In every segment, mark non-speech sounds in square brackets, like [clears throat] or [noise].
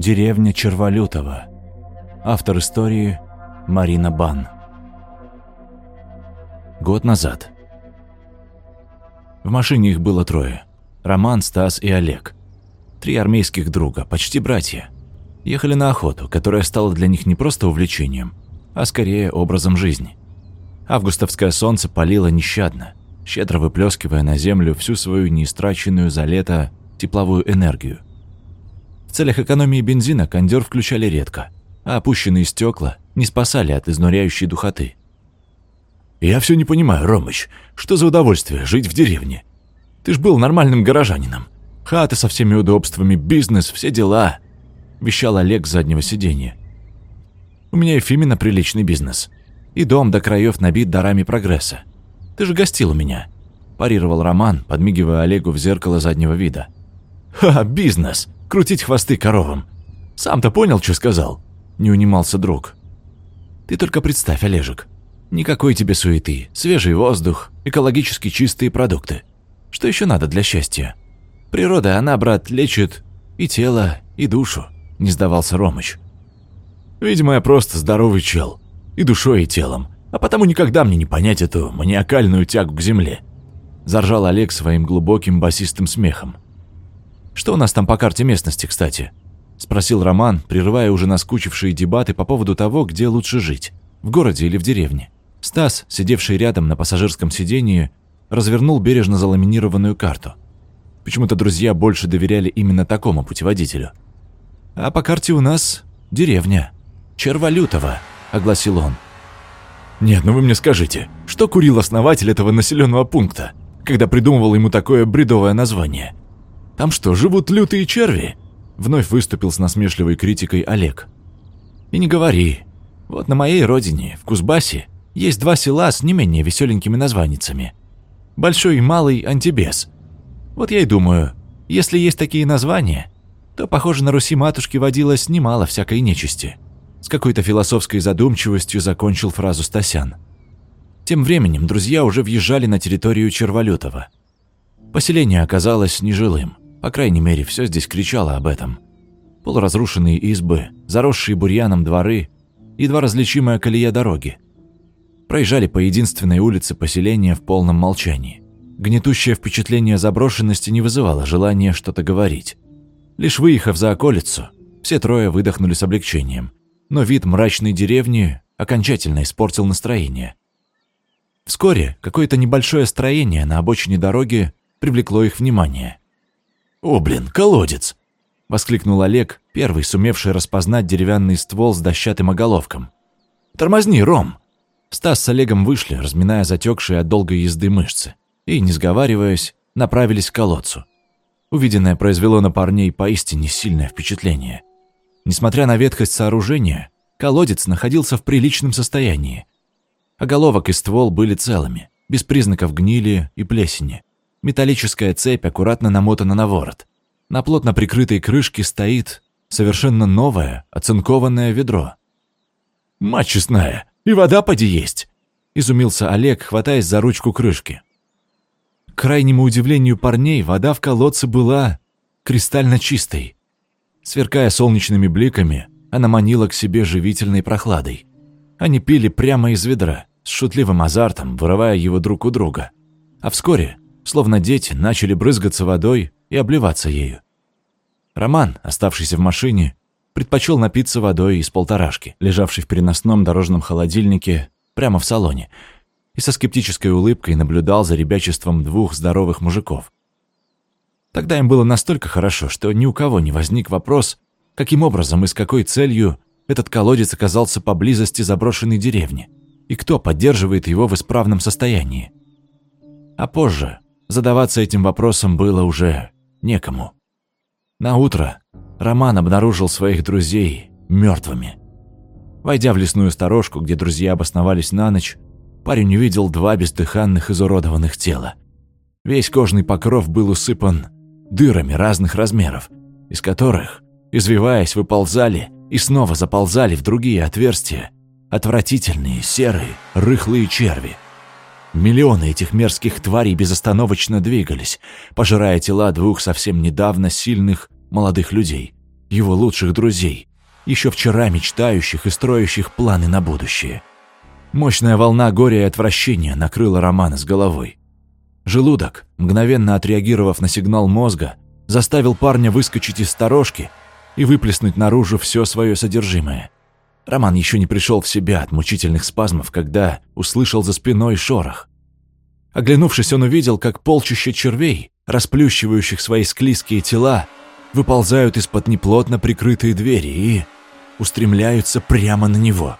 Деревня Черволютова. Автор истории Марина Бан. Год назад. В машине их было трое. Роман, Стас и Олег. Три армейских друга, почти братья. Ехали на охоту, которая стала для них не просто увлечением, а скорее образом жизни. Августовское солнце палило нещадно, щедро выплескивая на землю всю свою неистраченную за лето тепловую энергию. В целях экономии бензина кондер включали редко, а опущенные стекла не спасали от изнуряющей духоты. «Я все не понимаю, Ромыч, что за удовольствие жить в деревне? Ты ж был нормальным горожанином. Хата со всеми удобствами, бизнес, все дела», – вещал Олег с заднего сиденья. «У меня Фимина приличный бизнес. И дом до краев набит дарами прогресса. Ты же гостил у меня», – парировал Роман, подмигивая Олегу в зеркало заднего вида. «Ха, бизнес! Крутить хвосты коровам! Сам-то понял, что сказал?» – не унимался друг. «Ты только представь, Олежек, Никакой тебе суеты, свежий воздух, экологически чистые продукты. Что еще надо для счастья? Природа, она, брат, лечит и тело, и душу, не сдавался Ромыч. Видимо, я просто здоровый чел, и душой, и телом, а потому никогда мне не понять эту маниакальную тягу к земле. Заржал Олег своим глубоким басистым смехом. Что у нас там по карте местности, кстати? Спросил Роман, прерывая уже наскучившие дебаты по поводу того, где лучше жить, в городе или в деревне. Стас, сидевший рядом на пассажирском сиденье, развернул бережно заламинированную карту. Почему-то друзья больше доверяли именно такому путеводителю. «А по карте у нас деревня. Черволютова», — огласил он. «Нет, ну вы мне скажите, что курил основатель этого населенного пункта, когда придумывал ему такое бредовое название? Там что, живут лютые черви?» Вновь выступил с насмешливой критикой Олег. «И не говори. Вот на моей родине, в Кузбассе, есть два села с не менее веселенькими названицами. Большой и Малый Антибес. Вот я и думаю, если есть такие названия, то, похоже, на Руси матушки водилось немало всякой нечисти. С какой-то философской задумчивостью закончил фразу Стасян. Тем временем друзья уже въезжали на территорию Черволютова. Поселение оказалось нежилым, по крайней мере, все здесь кричало об этом. Полуразрушенные избы, заросшие бурьяном дворы, едва различимая колея дороги – проезжали по единственной улице поселения в полном молчании. Гнетущее впечатление заброшенности не вызывало желания что-то говорить. Лишь выехав за околицу, все трое выдохнули с облегчением, но вид мрачной деревни окончательно испортил настроение. Вскоре какое-то небольшое строение на обочине дороги привлекло их внимание. «О, блин, колодец!» – воскликнул Олег, первый сумевший распознать деревянный ствол с дощатым оголовком. «Тормозни, Ром!» Стас с Олегом вышли, разминая затекшие от долгой езды мышцы, и, не сговариваясь, направились к колодцу. Увиденное произвело на парней поистине сильное впечатление. Несмотря на ветхость сооружения, колодец находился в приличном состоянии. Оголовок и ствол были целыми, без признаков гнили и плесени. Металлическая цепь аккуратно намотана на ворот. На плотно прикрытой крышке стоит совершенно новое оцинкованное ведро. «Мать честная, и вода поди есть!» – изумился Олег, хватаясь за ручку крышки. К крайнему удивлению парней, вода в колодце была кристально чистой. Сверкая солнечными бликами, она манила к себе живительной прохладой. Они пили прямо из ведра, с шутливым азартом, вырывая его друг у друга. А вскоре, словно дети, начали брызгаться водой и обливаться ею. Роман, оставшийся в машине, предпочел напиться водой из полторашки, лежавшей в переносном дорожном холодильнике прямо в салоне, и со скептической улыбкой наблюдал за ребячеством двух здоровых мужиков. Тогда им было настолько хорошо, что ни у кого не возник вопрос, каким образом и с какой целью этот колодец оказался поблизости заброшенной деревни, и кто поддерживает его в исправном состоянии. А позже задаваться этим вопросом было уже некому. На утро Роман обнаружил своих друзей мертвыми. Войдя в лесную сторожку, где друзья обосновались на ночь, парень увидел два бездыханных изуродованных тела. Весь кожный покров был усыпан дырами разных размеров, из которых, извиваясь, выползали и снова заползали в другие отверстия отвратительные серые рыхлые черви. Миллионы этих мерзких тварей безостановочно двигались, пожирая тела двух совсем недавно сильных молодых людей. его лучших друзей, еще вчера мечтающих и строящих планы на будущее. Мощная волна горя и отвращения накрыла Романа с головой. Желудок, мгновенно отреагировав на сигнал мозга, заставил парня выскочить из сторожки и выплеснуть наружу все свое содержимое. Роман еще не пришел в себя от мучительных спазмов, когда услышал за спиной шорох. Оглянувшись, он увидел, как полчища червей, расплющивающих свои склизкие тела, выползают из-под неплотно прикрытой двери и устремляются прямо на него.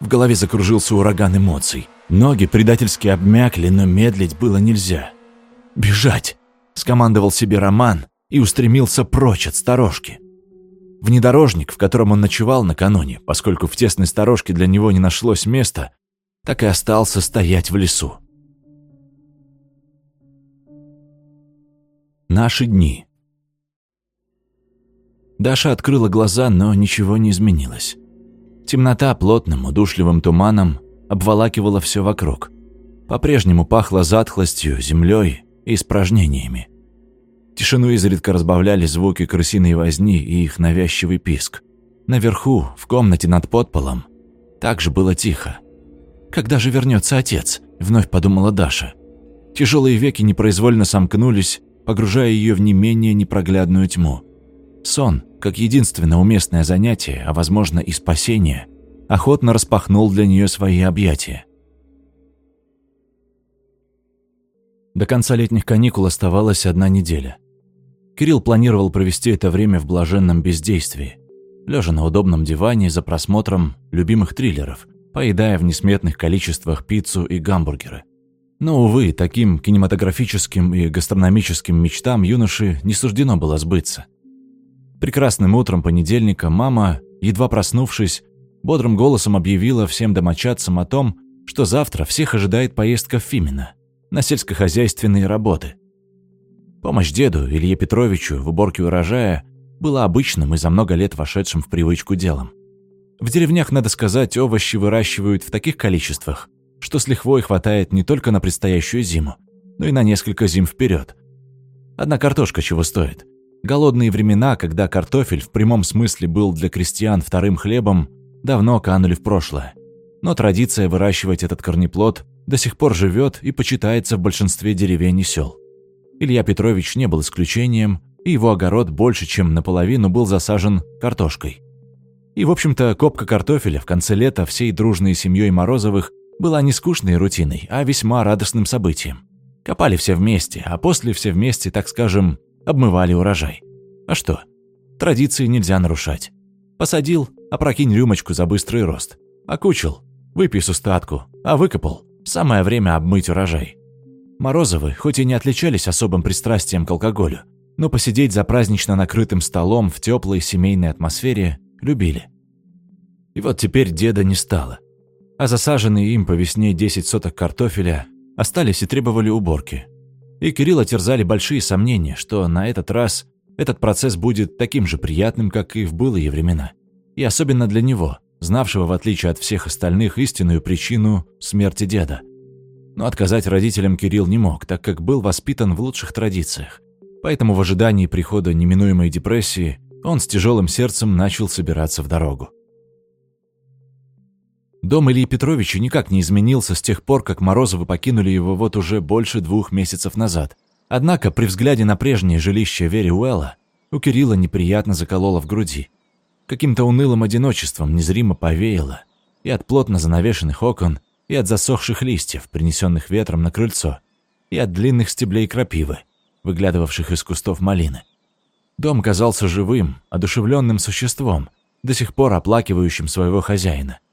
В голове закружился ураган эмоций. Ноги предательски обмякли, но медлить было нельзя. «Бежать!» – скомандовал себе Роман и устремился прочь от сторожки. Внедорожник, в котором он ночевал накануне, поскольку в тесной сторожке для него не нашлось места, так и остался стоять в лесу. Наши дни. Даша открыла глаза, но ничего не изменилось. Темнота плотным, удушливым туманом обволакивала все вокруг. По-прежнему пахло затхлостью, землей и испражнениями. Тишину изредка разбавляли звуки крысиной возни и их навязчивый писк. Наверху, в комнате над подполом, также было тихо. «Когда же вернется отец?» – вновь подумала Даша. Тяжелые веки непроизвольно сомкнулись, погружая ее в не менее непроглядную тьму. Сон, как единственное уместное занятие, а возможно и спасение, охотно распахнул для нее свои объятия. До конца летних каникул оставалась одна неделя. Кирилл планировал провести это время в блаженном бездействии, лежа на удобном диване за просмотром любимых триллеров, поедая в несметных количествах пиццу и гамбургеры. Но, увы, таким кинематографическим и гастрономическим мечтам юноши не суждено было сбыться – Прекрасным утром понедельника мама, едва проснувшись, бодрым голосом объявила всем домочадцам о том, что завтра всех ожидает поездка в Фимино на сельскохозяйственные работы. Помощь деду Илье Петровичу в уборке урожая была обычным и за много лет вошедшим в привычку делом. В деревнях, надо сказать, овощи выращивают в таких количествах, что с лихвой хватает не только на предстоящую зиму, но и на несколько зим вперед. Одна картошка чего стоит. Голодные времена, когда картофель в прямом смысле был для крестьян вторым хлебом, давно канули в прошлое. Но традиция выращивать этот корнеплод до сих пор живет и почитается в большинстве деревень и сел. Илья Петрович не был исключением, и его огород больше, чем наполовину был засажен картошкой. И, в общем-то, копка картофеля в конце лета всей дружной семьей Морозовых была не скучной рутиной, а весьма радостным событием. Копали все вместе, а после все вместе, так скажем, обмывали урожай. А что? Традиции нельзя нарушать. Посадил, опрокинь рюмочку за быстрый рост. Окучил, выпей с устатку, а выкопал. Самое время обмыть урожай. Морозовы, хоть и не отличались особым пристрастием к алкоголю, но посидеть за празднично накрытым столом в теплой семейной атмосфере любили. И вот теперь деда не стало. А засаженные им по весне 10 соток картофеля остались и требовали уборки. И Кирилла терзали большие сомнения, что на этот раз этот процесс будет таким же приятным, как и в былые времена. И особенно для него, знавшего, в отличие от всех остальных, истинную причину смерти деда. Но отказать родителям Кирилл не мог, так как был воспитан в лучших традициях. Поэтому в ожидании прихода неминуемой депрессии он с тяжелым сердцем начал собираться в дорогу. Дом Ильи Петровича никак не изменился с тех пор, как Морозовы покинули его вот уже больше двух месяцев назад. Однако при взгляде на прежнее жилище Вери Уэлла у Кирилла неприятно закололо в груди. Каким-то унылым одиночеством незримо повеяло и от плотно занавешенных окон, и от засохших листьев, принесенных ветром на крыльцо, и от длинных стеблей крапивы, выглядывавших из кустов малины. Дом казался живым, одушевленным существом, до сих пор оплакивающим своего хозяина –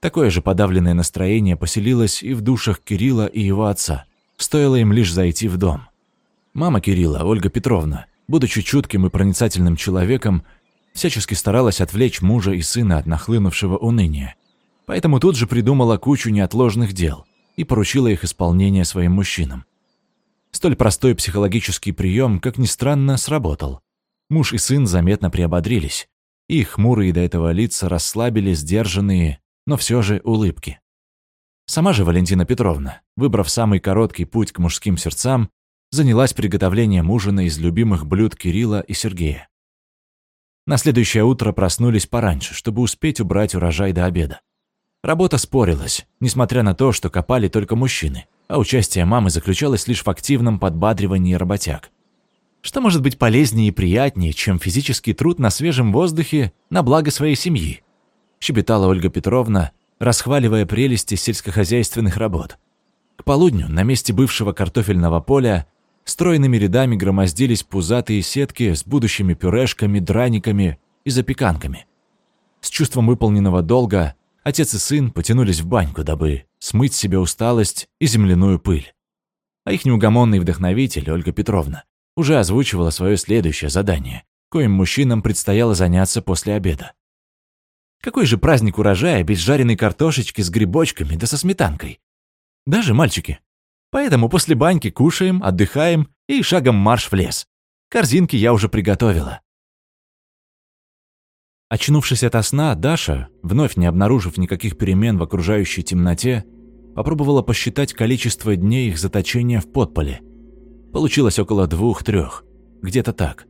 Такое же подавленное настроение поселилось и в душах Кирилла и его отца. Стоило им лишь зайти в дом. Мама Кирилла, Ольга Петровна, будучи чутким и проницательным человеком, всячески старалась отвлечь мужа и сына от нахлынувшего уныния. Поэтому тут же придумала кучу неотложных дел и поручила их исполнение своим мужчинам. Столь простой психологический прием, как ни странно, сработал. Муж и сын заметно приободрились. Их хмурые до этого лица расслабили сдержанные, но все же улыбки. Сама же Валентина Петровна, выбрав самый короткий путь к мужским сердцам, занялась приготовлением ужина из любимых блюд Кирилла и Сергея. На следующее утро проснулись пораньше, чтобы успеть убрать урожай до обеда. Работа спорилась, несмотря на то, что копали только мужчины, а участие мамы заключалось лишь в активном подбадривании работяг. Что может быть полезнее и приятнее, чем физический труд на свежем воздухе на благо своей семьи? Щебетала Ольга Петровна, расхваливая прелести сельскохозяйственных работ. К полудню на месте бывшего картофельного поля стройными рядами громоздились пузатые сетки с будущими пюрешками, драниками и запеканками. С чувством выполненного долга отец и сын потянулись в баньку, дабы смыть себе усталость и земляную пыль. А их неугомонный вдохновитель, Ольга Петровна, уже озвучивала свое следующее задание, коим мужчинам предстояло заняться после обеда. Какой же праздник урожая без жареной картошечки с грибочками да со сметанкой? Даже мальчики. Поэтому после баньки кушаем, отдыхаем и шагом марш в лес. Корзинки я уже приготовила. Очнувшись ото сна, Даша, вновь не обнаружив никаких перемен в окружающей темноте, попробовала посчитать количество дней их заточения в подполе. Получилось около двух-трех, где-то так.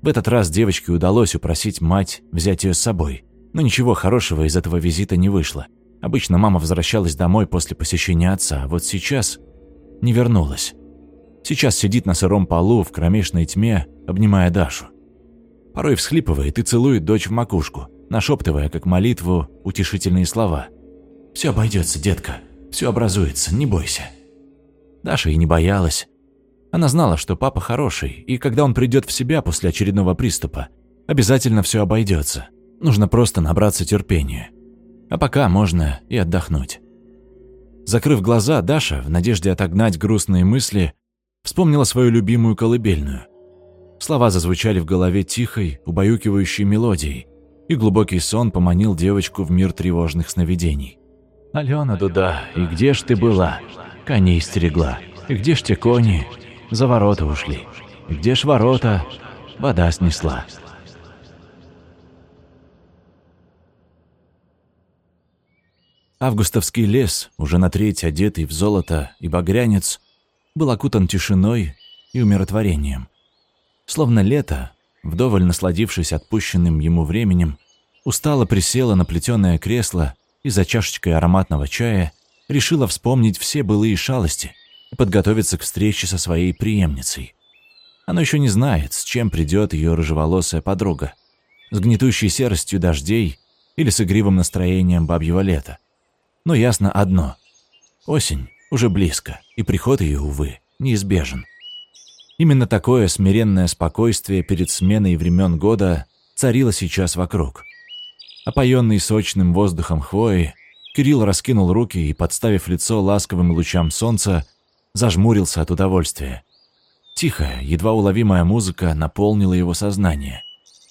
В этот раз девочке удалось упросить мать взять ее с собой, но ничего хорошего из этого визита не вышло. Обычно мама возвращалась домой после посещения отца, а вот сейчас не вернулась. Сейчас сидит на сыром полу в кромешной тьме, обнимая Дашу. Порой всхлипывает и целует дочь в макушку, нашептывая, как молитву, утешительные слова. «Все обойдется, детка, все образуется, не бойся». Даша и не боялась. Она знала, что папа хороший, и когда он придет в себя после очередного приступа, обязательно все обойдется. Нужно просто набраться терпения. А пока можно и отдохнуть. Закрыв глаза, Даша, в надежде отогнать грустные мысли, вспомнила свою любимую колыбельную – Слова зазвучали в голове тихой, убаюкивающей мелодией, и глубокий сон поманил девочку в мир тревожных сновидений. «Алена Дуда, и где ж ты была? Коней стерегла. И где ж те кони? За ворота ушли. И где ж ворота? Вода снесла». Августовский лес, уже на треть одетый в золото и багрянец, был окутан тишиной и умиротворением. Словно лето, вдоволь насладившись отпущенным ему временем, устало присела на плетеное кресло и за чашечкой ароматного чая решила вспомнить все былые шалости и подготовиться к встрече со своей преемницей. Она еще не знает, с чем придет ее рыжеволосая подруга. С гнетущей серостью дождей или с игривым настроением бабьего лета. Но ясно одно. Осень уже близко, и приход ее, увы, неизбежен. Именно такое смиренное спокойствие перед сменой времен года царило сейчас вокруг. Опоенный сочным воздухом хвои, Кирилл раскинул руки и, подставив лицо ласковым лучам солнца, зажмурился от удовольствия. Тихая, едва уловимая музыка наполнила его сознание.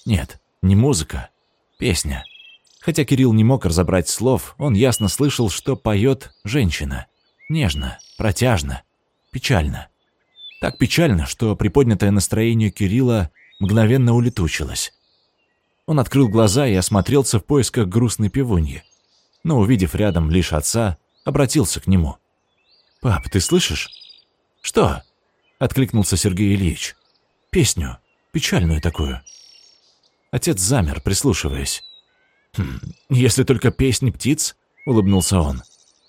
Нет, не музыка, песня. Хотя Кирилл не мог разобрать слов, он ясно слышал, что поет женщина. Нежно, протяжно, печально. Так печально, что приподнятое настроение Кирилла мгновенно улетучилось. Он открыл глаза и осмотрелся в поисках грустной пивуньи. Но, увидев рядом лишь отца, обратился к нему. «Пап, ты слышишь?» «Что?» — откликнулся Сергей Ильич. «Песню. Печальную такую». Отец замер, прислушиваясь. «Хм, «Если только песни птиц?» — улыбнулся он.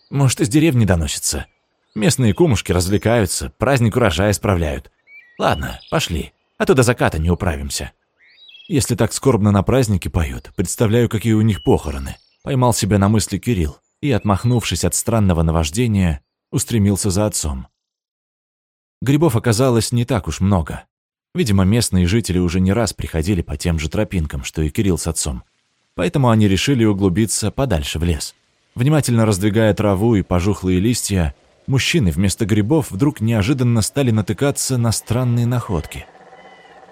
«Может, из деревни доносится?» Местные кумушки развлекаются, праздник урожая справляют. Ладно, пошли, а то до заката не управимся. Если так скорбно на празднике поют, представляю, какие у них похороны. Поймал себя на мысли Кирилл и, отмахнувшись от странного наваждения, устремился за отцом. Грибов оказалось не так уж много. Видимо, местные жители уже не раз приходили по тем же тропинкам, что и Кирилл с отцом. Поэтому они решили углубиться подальше в лес. Внимательно раздвигая траву и пожухлые листья, мужчины вместо грибов вдруг неожиданно стали натыкаться на странные находки.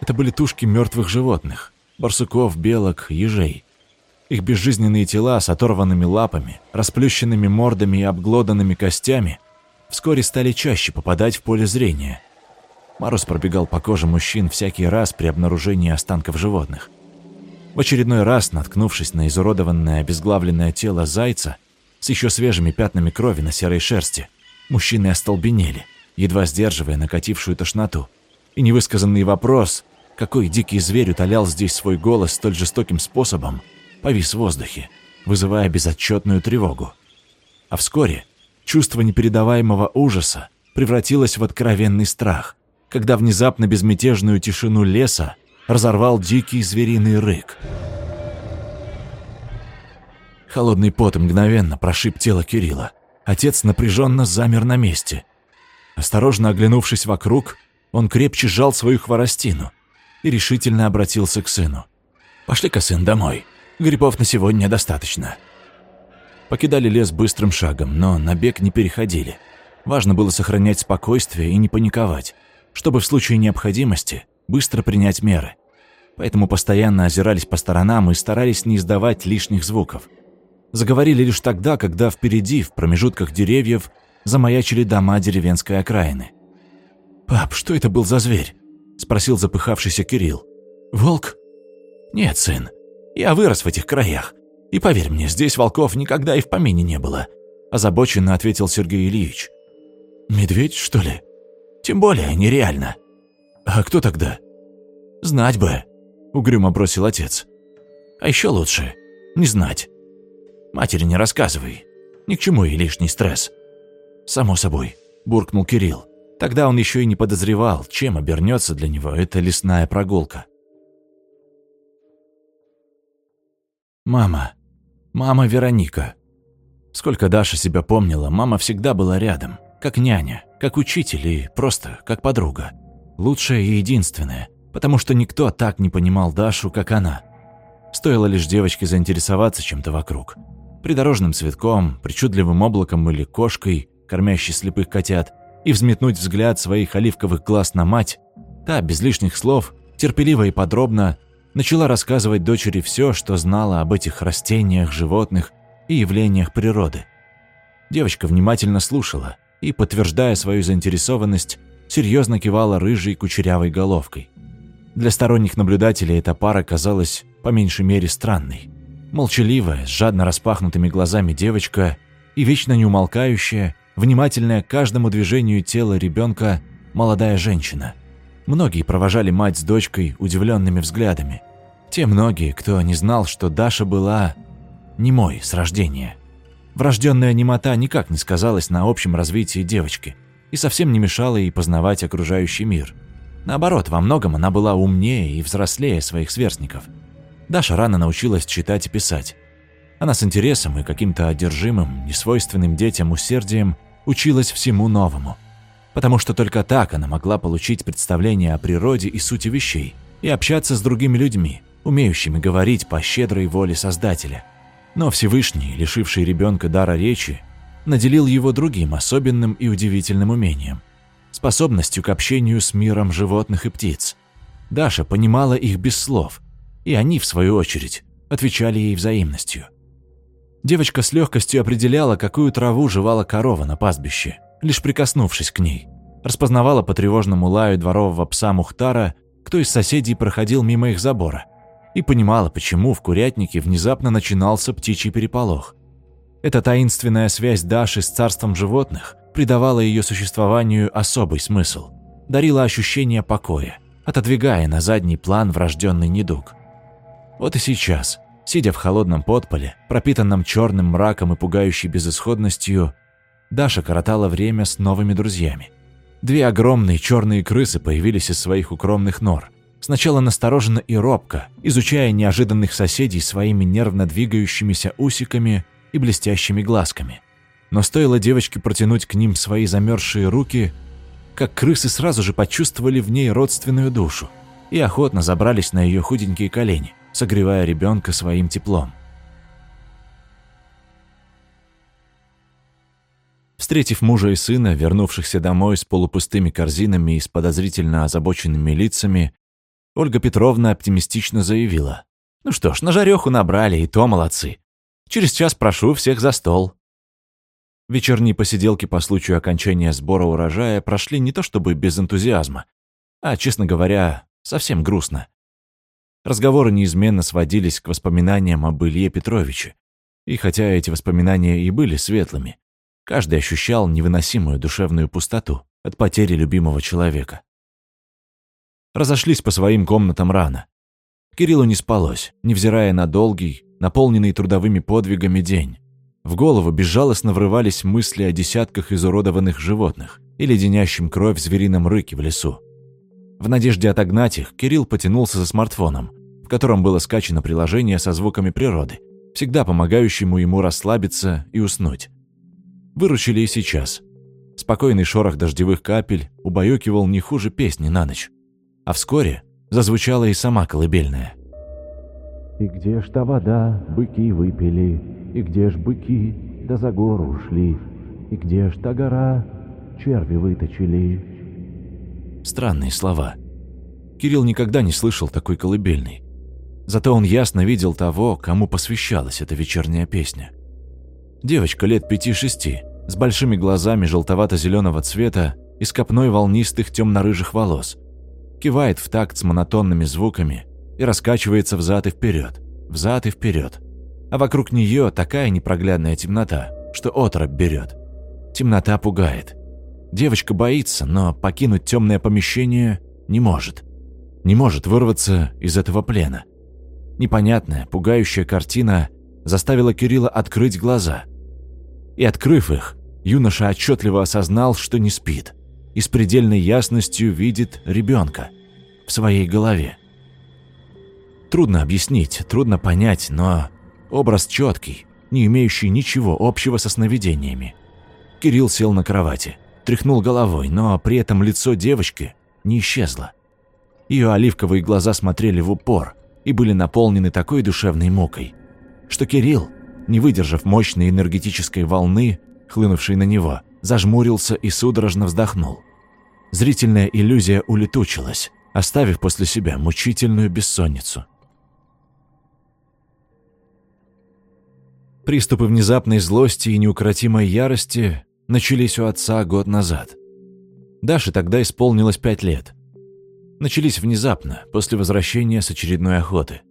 Это были тушки мертвых животных – барсуков, белок, ежей. Их безжизненные тела с оторванными лапами, расплющенными мордами и обглоданными костями вскоре стали чаще попадать в поле зрения. Мороз пробегал по коже мужчин всякий раз при обнаружении останков животных. В очередной раз, наткнувшись на изуродованное обезглавленное тело зайца с еще свежими пятнами крови на серой шерсти – Мужчины остолбенели, едва сдерживая накатившую тошноту. И невысказанный вопрос какой дикий зверь утолял здесь свой голос столь жестоким способом, повис в воздухе, вызывая безотчетную тревогу. А вскоре чувство непередаваемого ужаса превратилось в откровенный страх, когда внезапно безмятежную тишину леса разорвал дикий звериный рык. Холодный пот мгновенно прошиб тело Кирилла. Отец напряженно замер на месте. Осторожно оглянувшись вокруг, он крепче сжал свою хворостину и решительно обратился к сыну. «Пошли-ка, сын, домой. Грибов на сегодня достаточно». Покидали лес быстрым шагом, но на бег не переходили. Важно было сохранять спокойствие и не паниковать, чтобы в случае необходимости быстро принять меры. Поэтому постоянно озирались по сторонам и старались не издавать лишних звуков. Заговорили лишь тогда, когда впереди, в промежутках деревьев, замаячили дома деревенской окраины. «Пап, что это был за зверь?» – спросил запыхавшийся Кирилл. «Волк?» «Нет, сын. Я вырос в этих краях. И поверь мне, здесь волков никогда и в помине не было», – озабоченно ответил Сергей Ильич. «Медведь, что ли?» «Тем более нереально». «А кто тогда?» «Знать бы», – угрюмо бросил отец. «А еще лучше не знать. Матери не рассказывай. Ни к чему и лишний стресс». «Само собой», – буркнул Кирилл. Тогда он еще и не подозревал, чем обернется для него эта лесная прогулка. Мама. Мама Вероника. Сколько Даша себя помнила, мама всегда была рядом. Как няня, как учитель и просто как подруга. Лучшая и единственная, потому что никто так не понимал Дашу, как она. Стоило лишь девочке заинтересоваться чем-то вокруг. Придорожным цветком, причудливым облаком или кошкой, кормящей слепых котят, и взметнуть взгляд своих оливковых глаз на мать, та, без лишних слов, терпеливо и подробно, начала рассказывать дочери все, что знала об этих растениях, животных и явлениях природы. Девочка внимательно слушала и, подтверждая свою заинтересованность, серьезно кивала рыжей кучерявой головкой. Для сторонних наблюдателей эта пара казалась по меньшей мере странной. Молчаливая, с жадно распахнутыми глазами девочка и вечно неумолкающая, внимательная к каждому движению тела ребенка молодая женщина. Многие провожали мать с дочкой удивленными взглядами. Те многие, кто не знал, что Даша была немой с рождения. Врожденная немота никак не сказалась на общем развитии девочки и совсем не мешала ей познавать окружающий мир. Наоборот, во многом она была умнее и взрослее своих сверстников. Даша рано научилась читать и писать. Она с интересом и каким-то одержимым, несвойственным детям усердием училась всему новому. Потому что только так она могла получить представление о природе и сути вещей и общаться с другими людьми, умеющими говорить по щедрой воле Создателя. Но Всевышний, лишивший ребенка дара речи, наделил его другим особенным и удивительным умением – способностью к общению с миром животных и птиц. Даша понимала их без слов, и они, в свою очередь, отвечали ей взаимностью – Девочка с легкостью определяла, какую траву жевала корова на пастбище, лишь прикоснувшись к ней. Распознавала по тревожному лаю дворового пса Мухтара, кто из соседей проходил мимо их забора, и понимала, почему в курятнике внезапно начинался птичий переполох. Эта таинственная связь Даши с царством животных придавала ее существованию особый смысл, дарила ощущение покоя, отодвигая на задний план врожденный недуг. Вот и сейчас – Сидя в холодном подполе, пропитанном черным мраком и пугающей безысходностью, Даша коротала время с новыми друзьями. Две огромные черные крысы появились из своих укромных нор. Сначала настороженно и робко, изучая неожиданных соседей своими нервно двигающимися усиками и блестящими глазками. Но стоило девочке протянуть к ним свои замерзшие руки, как крысы сразу же почувствовали в ней родственную душу и охотно забрались на ее худенькие колени согревая ребенка своим теплом. Встретив мужа и сына, вернувшихся домой с полупустыми корзинами и с подозрительно озабоченными лицами, Ольга Петровна оптимистично заявила. «Ну что ж, на жареху набрали, и то молодцы. Через час прошу всех за стол». Вечерние посиделки по случаю окончания сбора урожая прошли не то чтобы без энтузиазма, а, честно говоря, совсем грустно. Разговоры неизменно сводились к воспоминаниям об Илье Петровиче. И хотя эти воспоминания и были светлыми, каждый ощущал невыносимую душевную пустоту от потери любимого человека. разошлись по своим комнатам рано. Кириллу не спалось, невзирая на долгий, наполненный трудовыми подвигами день. В голову безжалостно врывались мысли о десятках изуродованных животных и леденящем кровь зверином рыке в лесу. В надежде отогнать их, Кирилл потянулся за смартфоном, в котором было скачано приложение со звуками природы, всегда помогающему ему расслабиться и уснуть. Выручили и сейчас. Спокойный шорох дождевых капель убаюкивал не хуже песни на ночь. А вскоре зазвучала и сама колыбельная. «И где ж та вода, быки выпили, и где ж быки, да за гору ушли, и где ж та гора, черви выточили?» Странные слова. Кирилл никогда не слышал такой колыбельной. Зато он ясно видел того, кому посвящалась эта вечерняя песня. Девочка лет пяти-шести, с большими глазами желтовато-зеленого цвета и с копной волнистых темно-рыжих волос. Кивает в такт с монотонными звуками и раскачивается взад и вперед, взад и вперед. А вокруг нее такая непроглядная темнота, что оторопь берет. Темнота пугает. Девочка боится, но покинуть темное помещение не может. Не может вырваться из этого плена. Непонятная, пугающая картина заставила Кирилла открыть глаза. И открыв их, юноша отчетливо осознал, что не спит, и с предельной ясностью видит ребенка в своей голове. Трудно объяснить, трудно понять, но образ четкий, не имеющий ничего общего со сновидениями. Кирилл сел на кровати, тряхнул головой, но при этом лицо девочки не исчезло. Ее оливковые глаза смотрели в упор и были наполнены такой душевной мукой, что Кирилл, не выдержав мощной энергетической волны, хлынувшей на него, зажмурился и судорожно вздохнул. Зрительная иллюзия улетучилась, оставив после себя мучительную бессонницу. Приступы внезапной злости и неукротимой ярости начались у отца год назад. Даше тогда исполнилось пять лет. Начались внезапно, после возвращения с очередной охоты.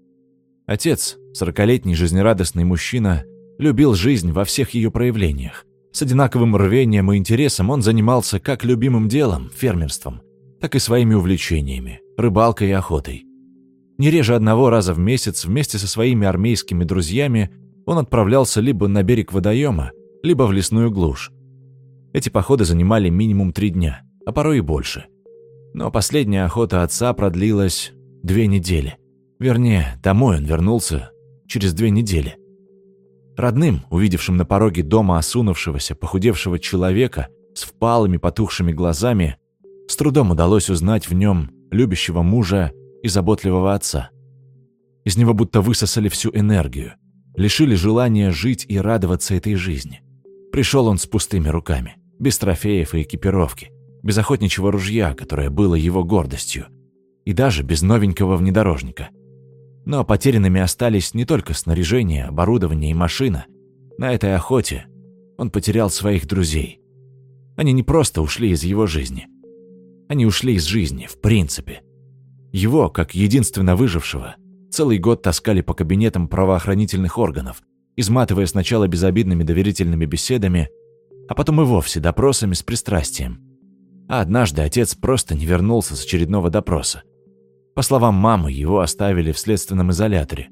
Отец, сорокалетний жизнерадостный мужчина, любил жизнь во всех ее проявлениях. С одинаковым рвением и интересом он занимался как любимым делом, фермерством, так и своими увлечениями, рыбалкой и охотой. Не реже одного раза в месяц вместе со своими армейскими друзьями он отправлялся либо на берег водоема, либо в лесную глушь. Эти походы занимали минимум три дня, а порой и больше. Но последняя охота отца продлилась две недели – Вернее, домой он вернулся через две недели. Родным, увидевшим на пороге дома осунувшегося, похудевшего человека с впалыми потухшими глазами, с трудом удалось узнать в нем любящего мужа и заботливого отца. Из него будто высосали всю энергию, лишили желания жить и радоваться этой жизни. Пришел он с пустыми руками, без трофеев и экипировки, без охотничьего ружья, которое было его гордостью, и даже без новенького внедорожника – но потерянными остались не только снаряжение, оборудование и машина. На этой охоте он потерял своих друзей. Они не просто ушли из его жизни. Они ушли из жизни, в принципе. Его, как единственно выжившего, целый год таскали по кабинетам правоохранительных органов, изматывая сначала безобидными доверительными беседами, а потом и вовсе допросами с пристрастием. А однажды отец просто не вернулся с очередного допроса. По словам мамы, его оставили в следственном изоляторе.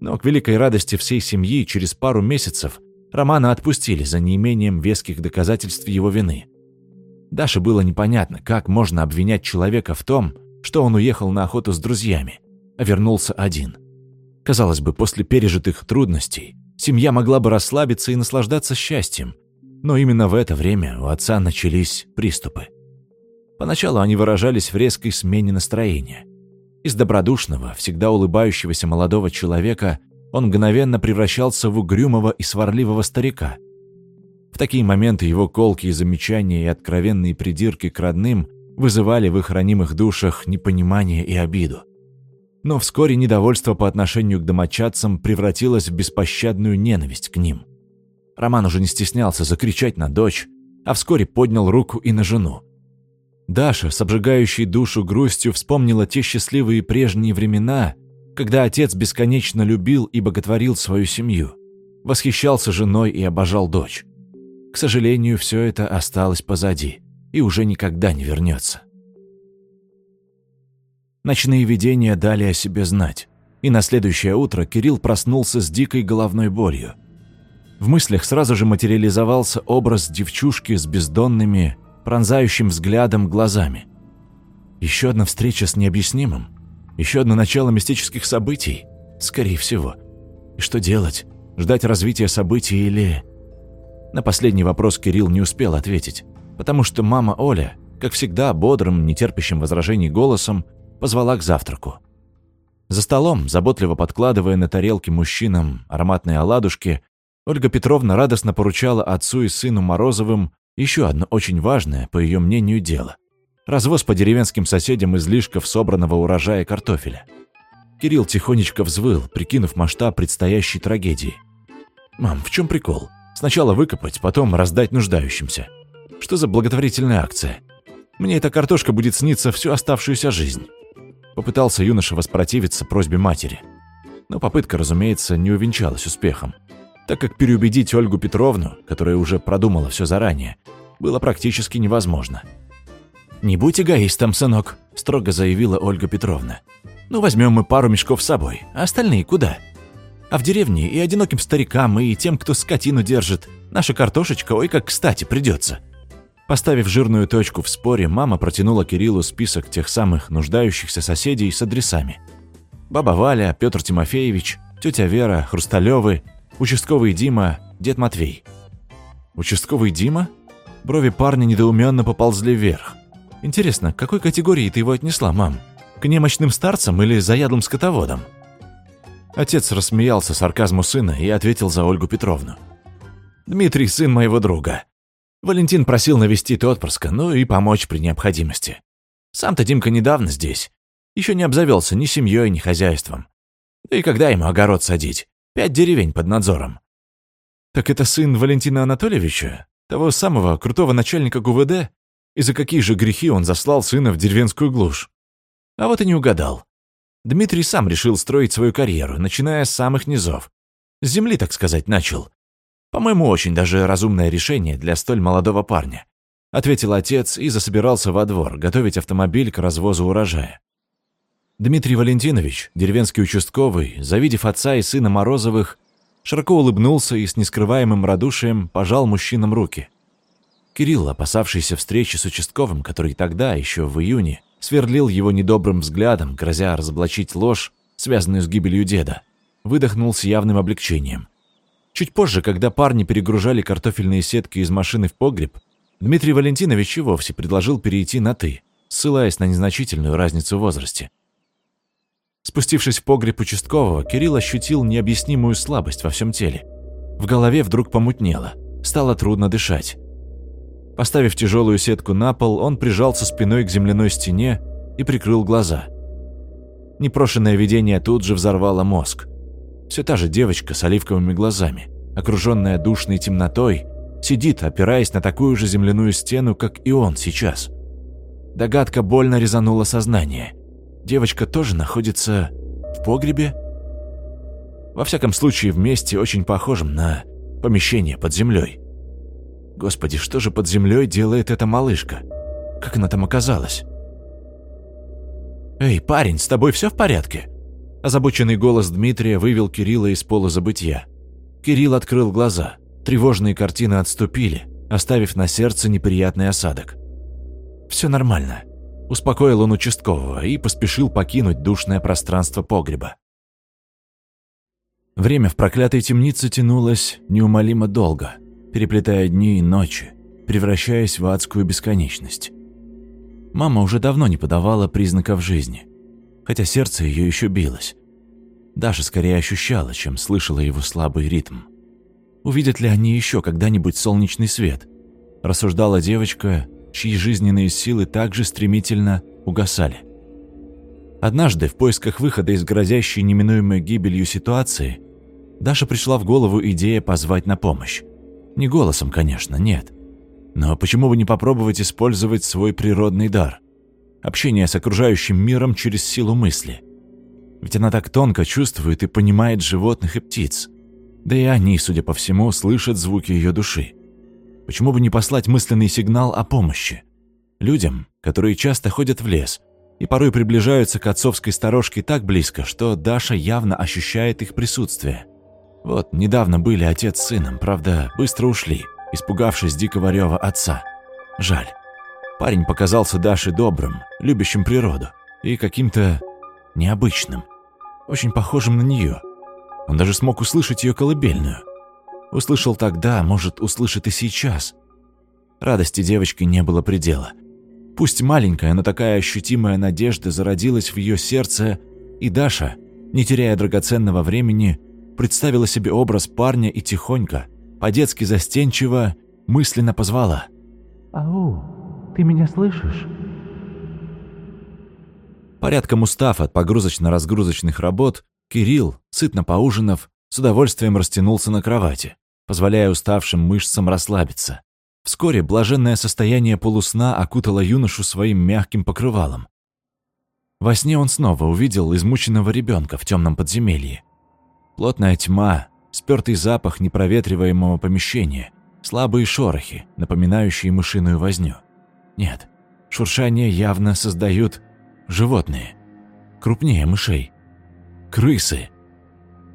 Но к великой радости всей семьи через пару месяцев Романа отпустили за неимением веских доказательств его вины. Даше было непонятно, как можно обвинять человека в том, что он уехал на охоту с друзьями, вернулся один. Казалось бы, после пережитых трудностей семья могла бы расслабиться и наслаждаться счастьем, но именно в это время у отца начались приступы. Поначалу они выражались в резкой смене настроения. Из добродушного, всегда улыбающегося молодого человека он мгновенно превращался в угрюмого и сварливого старика. В такие моменты его колкие замечания и откровенные придирки к родным вызывали в их ранимых душах непонимание и обиду. Но вскоре недовольство по отношению к домочадцам превратилось в беспощадную ненависть к ним. Роман уже не стеснялся закричать на дочь, а вскоре поднял руку и на жену. Даша с обжигающей душу грустью вспомнила те счастливые прежние времена, когда отец бесконечно любил и боготворил свою семью, восхищался женой и обожал дочь. К сожалению, все это осталось позади и уже никогда не вернется. Ночные видения дали о себе знать, и на следующее утро Кирилл проснулся с дикой головной болью. В мыслях сразу же материализовался образ девчушки с бездонными, пронзающим взглядом глазами. Еще одна встреча с необъяснимым, еще одно начало мистических событий, скорее всего. И что делать? Ждать развития событий или... На последний вопрос Кирилл не успел ответить, потому что мама Оля, как всегда бодрым, нетерпящим возражений голосом, позвала к завтраку. За столом, заботливо подкладывая на тарелки мужчинам ароматные оладушки, Ольга Петровна радостно поручала отцу и сыну Морозовым еще одно очень важное, по ее мнению, дело. Развоз по деревенским соседям излишков собранного урожая картофеля. Кирилл тихонечко взвыл, прикинув масштаб предстоящей трагедии. «Мам, в чем прикол? Сначала выкопать, потом раздать нуждающимся. Что за благотворительная акция? Мне эта картошка будет сниться всю оставшуюся жизнь». Попытался юноша воспротивиться просьбе матери. Но попытка, разумеется, не увенчалась успехом, так как переубедить Ольгу Петровну, которая уже продумала все заранее, было практически невозможно. «Не будь эгоистом, сынок», – строго заявила Ольга Петровна. «Ну, возьмем мы пару мешков с собой, а остальные куда? А в деревне и одиноким старикам, и тем, кто скотину держит, наша картошечка ой как кстати придется». Поставив жирную точку в споре, мама протянула Кириллу список тех самых нуждающихся соседей с адресами. Баба Валя, Петр Тимофеевич, тетя Вера, Хрусталевы, участковый Дима, дед Матвей. Участковый Дима? Брови парня недоуменно поползли вверх. Интересно, к какой категории ты его отнесла, мам? К немощным старцам или заядлым скотоводам? Отец рассмеялся сарказму сына и ответил за Ольгу Петровну. «Дмитрий – сын моего друга. Валентин просил навестить отпрыска, ну и помочь при необходимости. Сам-то Димка недавно здесь. Еще не обзавелся ни семьей, ни хозяйством. Да и когда ему огород садить? Пять деревень под надзором. Так это сын Валентина Анатольевича? Того самого крутого начальника ГУВД? И за какие же грехи он заслал сына в деревенскую глушь? А вот и не угадал. Дмитрий сам решил строить свою карьеру, начиная с самых низов. С земли, так сказать, начал. «По-моему, очень даже разумное решение для столь молодого парня», ответил отец и засобирался во двор, готовить автомобиль к развозу урожая. Дмитрий Валентинович, деревенский участковый, завидев отца и сына Морозовых, широко улыбнулся и с нескрываемым радушием пожал мужчинам руки. Кирилл, опасавшийся встречи с участковым, который тогда, еще в июне, сверлил его недобрым взглядом, грозя разоблачить ложь, связанную с гибелью деда, выдохнул с явным облегчением. Чуть позже, когда парни перегружали картофельные сетки из машины в погреб, Дмитрий Валентинович и вовсе предложил перейти на «ты», ссылаясь на незначительную разницу в возрасте. Спустившись в погреб участкового, Кирилл ощутил необъяснимую слабость во всем теле. В голове вдруг помутнело, стало трудно дышать. Поставив тяжелую сетку на пол, он прижался спиной к земляной стене и прикрыл глаза. Непрошенное видение тут же взорвало мозг. Все та же девочка с оливковыми глазами, окруженная душной темнотой, сидит, опираясь на такую же земляную стену, как и он сейчас. Догадка больно резанула сознание. Девочка тоже находится в погребе? Во всяком случае, в месте очень похожем на помещение под землей. Господи, что же под землей делает эта малышка? Как она там оказалась? «Эй, парень, с тобой все в порядке?» Озабоченный голос Дмитрия вывел Кирилла из пола забытья. Кирилл открыл глаза. Тревожные картины отступили, оставив на сердце неприятный осадок. «Все нормально», – успокоил он участкового и поспешил покинуть душное пространство погреба. Время в проклятой темнице тянулось неумолимо долго, переплетая дни и ночи, превращаясь в адскую бесконечность. Мама уже давно не подавала признаков жизни хотя сердце ее еще билось. Даша скорее ощущала, чем слышала его слабый ритм. Увидят ли они еще когда-нибудь солнечный свет? Рассуждала девочка, чьи жизненные силы также стремительно угасали. Однажды, в поисках выхода из грозящей неминуемой гибелью ситуации, Даша пришла в голову идея позвать на помощь. Не голосом, конечно, нет. Но почему бы не попробовать использовать свой природный дар – общение с окружающим миром через силу мысли. Ведь она так тонко чувствует и понимает животных и птиц. Да и они, судя по всему, слышат звуки ее души. Почему бы не послать мысленный сигнал о помощи? Людям, которые часто ходят в лес, и порой приближаются к отцовской сторожке так близко, что Даша явно ощущает их присутствие. Вот, недавно были отец с сыном, правда, быстро ушли, испугавшись дикого рева отца. Жаль. Парень показался Даше добрым, любящим природу и каким-то необычным, очень похожим на нее. Он даже смог услышать ее колыбельную. Услышал тогда, может, услышит и сейчас. Радости девочки не было предела. Пусть маленькая, но такая ощутимая надежда зародилась в ее сердце, и Даша, не теряя драгоценного времени, представила себе образ парня и тихонько, по-детски застенчиво, мысленно позвала. «Ау, ты меня слышишь?» Порядком устав от погрузочно-разгрузочных работ, Кирилл, сытно поужинав, с удовольствием растянулся на кровати, позволяя уставшим мышцам расслабиться. Вскоре блаженное состояние полусна окутало юношу своим мягким покрывалом. Во сне он снова увидел измученного ребенка в темном подземелье. Плотная тьма, спертый запах непроветриваемого помещения, слабые шорохи, напоминающие мышиную возню. Нет, шуршание явно создают животные, крупнее мышей. Крысы.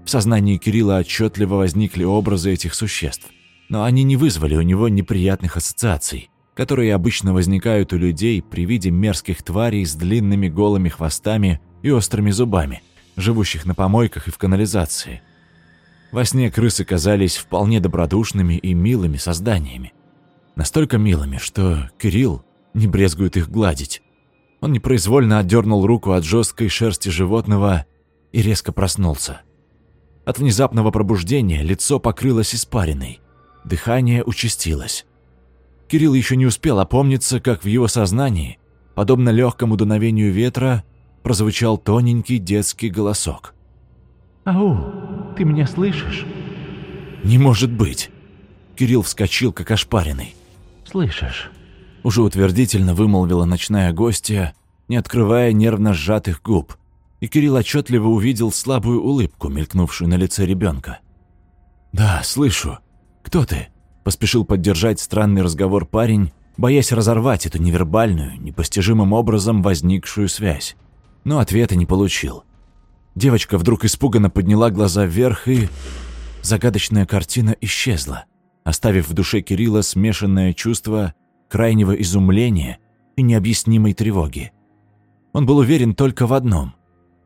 В сознании Кирилла отчетливо возникли образы этих существ но они не вызвали у него неприятных ассоциаций, которые обычно возникают у людей при виде мерзких тварей с длинными голыми хвостами и острыми зубами, живущих на помойках и в канализации. Во сне крысы казались вполне добродушными и милыми созданиями. Настолько милыми, что Кирилл не брезгует их гладить. Он непроизвольно отдернул руку от жесткой шерсти животного и резко проснулся. От внезапного пробуждения лицо покрылось испариной. Дыхание участилось. Кирилл еще не успел опомниться, как в его сознании, подобно легкому дуновению ветра, прозвучал тоненький детский голосок. «Ау, ты меня слышишь?» «Не может быть!» Кирилл вскочил, как ошпаренный. «Слышишь?» Уже утвердительно вымолвила ночная гостья, не открывая нервно сжатых губ, и Кирилл отчетливо увидел слабую улыбку, мелькнувшую на лице ребенка. «Да, слышу», «Кто ты?» – поспешил поддержать странный разговор парень, боясь разорвать эту невербальную, непостижимым образом возникшую связь. Но ответа не получил. Девочка вдруг испуганно подняла глаза вверх и... Загадочная картина исчезла, оставив в душе Кирилла смешанное чувство крайнего изумления и необъяснимой тревоги. Он был уверен только в одном.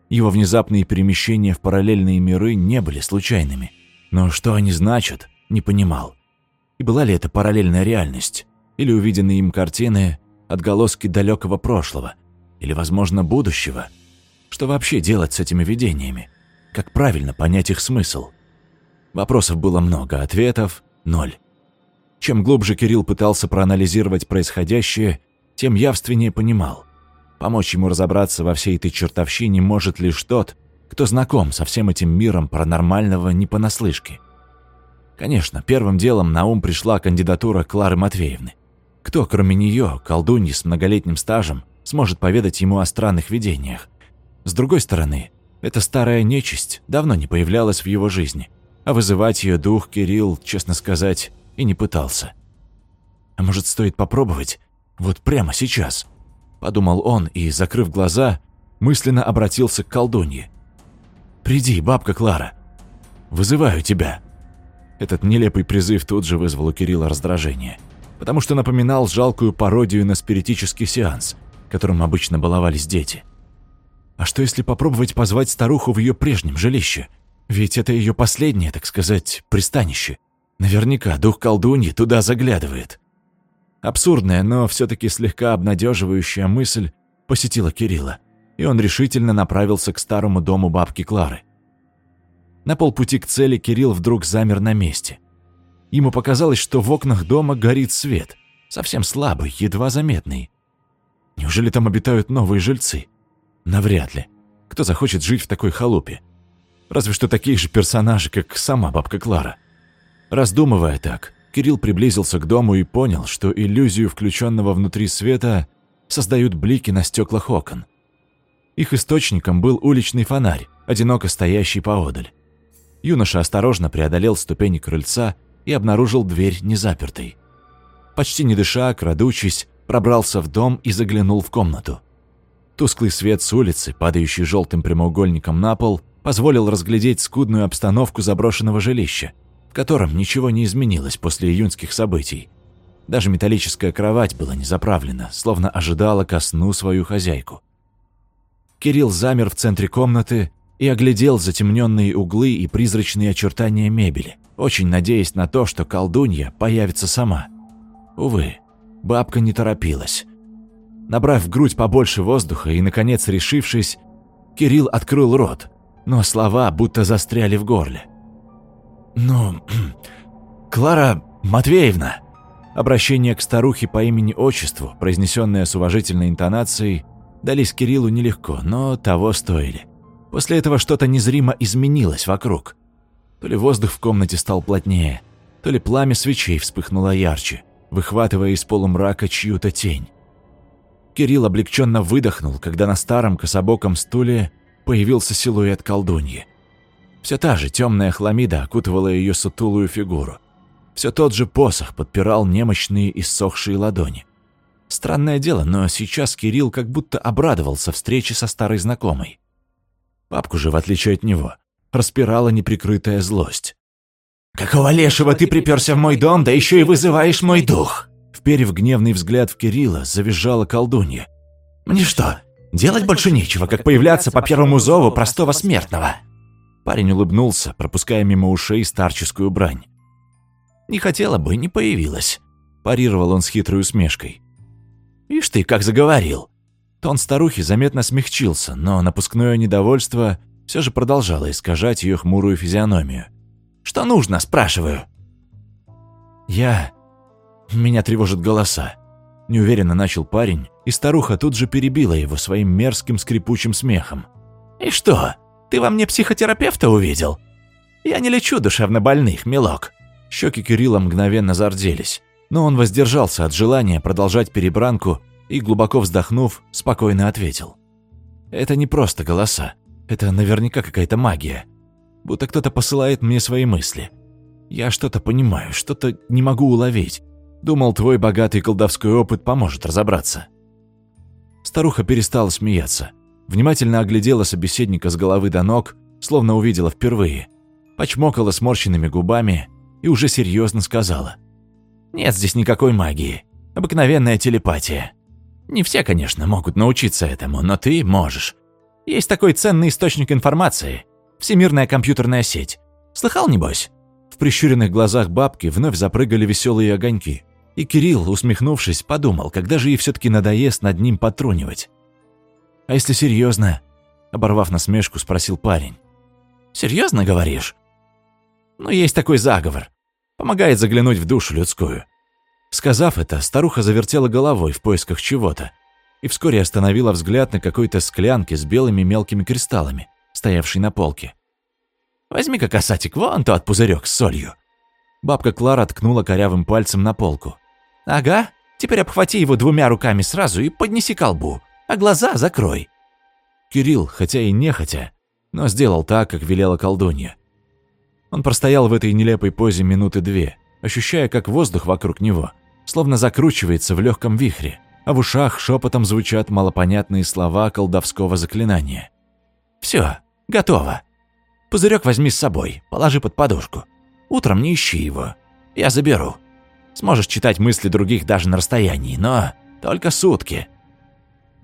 Его внезапные перемещения в параллельные миры не были случайными. Но что они значат, не понимал. И была ли это параллельная реальность, или увиденные им картины – отголоски далекого прошлого, или, возможно, будущего? Что вообще делать с этими видениями? Как правильно понять их смысл? Вопросов было много, ответов – ноль. Чем глубже Кирилл пытался проанализировать происходящее, тем явственнее понимал. Помочь ему разобраться во всей этой чертовщине может лишь тот, кто знаком со всем этим миром паранормального не понаслышке – Конечно, первым делом на ум пришла кандидатура Клары Матвеевны. Кто, кроме нее, колдуньи с многолетним стажем, сможет поведать ему о странных видениях? С другой стороны, эта старая нечисть давно не появлялась в его жизни, а вызывать ее дух Кирилл, честно сказать, и не пытался. А может, стоит попробовать? Вот прямо сейчас? Подумал он и, закрыв глаза, мысленно обратился к колдунье. «Приди, бабка Клара. Вызываю тебя». Этот нелепый призыв тут же вызвал у Кирилла раздражение, потому что напоминал жалкую пародию на спиритический сеанс, которым обычно баловались дети. А что если попробовать позвать старуху в ее прежнем жилище? Ведь это ее последнее, так сказать, пристанище. Наверняка дух колдуньи туда заглядывает. Абсурдная, но все-таки слегка обнадеживающая мысль посетила Кирилла, и он решительно направился к старому дому бабки Клары. На полпути к цели Кирилл вдруг замер на месте. Ему показалось, что в окнах дома горит свет, совсем слабый, едва заметный. Неужели там обитают новые жильцы? Навряд ли. Кто захочет жить в такой халупе? Разве что такие же персонажи, как сама бабка Клара. Раздумывая так, Кирилл приблизился к дому и понял, что иллюзию включенного внутри света создают блики на стеклах окон. Их источником был уличный фонарь, одиноко стоящий поодаль. Юноша осторожно преодолел ступени крыльца и обнаружил дверь незапертой. Почти не дыша, крадучись, пробрался в дом и заглянул в комнату. Тусклый свет с улицы, падающий желтым прямоугольником на пол, позволил разглядеть скудную обстановку заброшенного жилища, в котором ничего не изменилось после июньских событий. Даже металлическая кровать была не заправлена, словно ожидала ко сну свою хозяйку. Кирилл замер в центре комнаты и оглядел затемненные углы и призрачные очертания мебели, очень надеясь на то, что колдунья появится сама. Увы, бабка не торопилась. Набрав в грудь побольше воздуха и, наконец, решившись, Кирилл открыл рот, но слова будто застряли в горле. «Ну, [clears throat] Клара Матвеевна!» Обращение к старухе по имени-отчеству, произнесенное с уважительной интонацией, дались Кириллу нелегко, но того стоили. После этого что-то незримо изменилось вокруг. То ли воздух в комнате стал плотнее, то ли пламя свечей вспыхнуло ярче, выхватывая из полумрака чью-то тень. Кирилл облегченно выдохнул, когда на старом кособоком стуле появился силуэт колдуньи. Все та же темная хламида окутывала ее сутулую фигуру. Все тот же посох подпирал немощные иссохшие ладони. Странное дело, но сейчас Кирилл как будто обрадовался встрече со старой знакомой. Папку же, в отличие от него, распирала неприкрытая злость. «Какого лешего ты приперся в мой дом, да еще и вызываешь мой дух?» Вперев гневный взгляд в Кирилла, завизжала колдунья. «Мне что, делать больше нечего, как появляться по первому зову простого смертного?» Парень улыбнулся, пропуская мимо ушей старческую брань. «Не хотела бы, не появилась», – парировал он с хитрой усмешкой. «Ишь ты, как заговорил!» Тон старухи заметно смягчился, но напускное недовольство все же продолжало искажать ее хмурую физиономию. «Что нужно?» – спрашиваю. «Я... Меня тревожат голоса». Неуверенно начал парень, и старуха тут же перебила его своим мерзким скрипучим смехом. «И что, ты во мне психотерапевта увидел? Я не лечу душевнобольных, милок». Щеки Кирилла мгновенно зарделись, но он воздержался от желания продолжать перебранку и, глубоко вздохнув, спокойно ответил. «Это не просто голоса. Это наверняка какая-то магия. Будто кто-то посылает мне свои мысли. Я что-то понимаю, что-то не могу уловить. Думал, твой богатый колдовской опыт поможет разобраться». Старуха перестала смеяться. Внимательно оглядела собеседника с головы до ног, словно увидела впервые. Почмокала сморщенными губами и уже серьезно сказала. «Нет здесь никакой магии. Обыкновенная телепатия. Не все, конечно, могут научиться этому, но ты можешь. Есть такой ценный источник информации – всемирная компьютерная сеть. Слыхал, небось?» В прищуренных глазах бабки вновь запрыгали веселые огоньки. И Кирилл, усмехнувшись, подумал, когда же ей все-таки надоест над ним потрунивать. «А если серьезно?» – оборвав насмешку, спросил парень. «Серьезно говоришь?» «Ну, есть такой заговор. Помогает заглянуть в душу людскую. Сказав это, старуха завертела головой в поисках чего-то и вскоре остановила взгляд на какой-то склянке с белыми мелкими кристаллами, стоявшей на полке. «Возьми-ка, касатик, вон тот пузырек с солью». Бабка Клара ткнула корявым пальцем на полку. «Ага, теперь обхвати его двумя руками сразу и поднеси к колбу, а глаза закрой». Кирилл, хотя и нехотя, но сделал так, как велела колдунья. Он простоял в этой нелепой позе минуты две, ощущая, как воздух вокруг него словно закручивается в легком вихре, а в ушах шепотом звучат малопонятные слова колдовского заклинания. «Все, готово. Пузырек возьми с собой, положи под подушку. Утром не ищи его. Я заберу. Сможешь читать мысли других даже на расстоянии, но только сутки».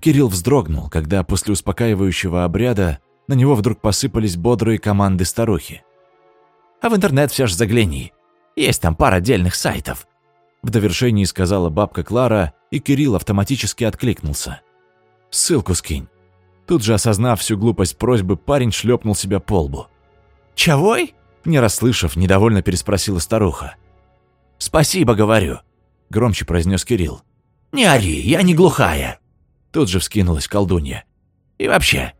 Кирилл вздрогнул, когда после успокаивающего обряда на него вдруг посыпались бодрые команды старухи. «А в интернет все же загляни. Есть там пара отдельных сайтов». В довершении сказала бабка Клара, и Кирилл автоматически откликнулся. «Ссылку скинь». Тут же осознав всю глупость просьбы, парень шлепнул себя по лбу. «Чавой?» Не расслышав, недовольно переспросила старуха. «Спасибо, говорю», — громче произнес Кирилл. «Не ори, я не глухая». Тут же вскинулась колдунья. «И вообще,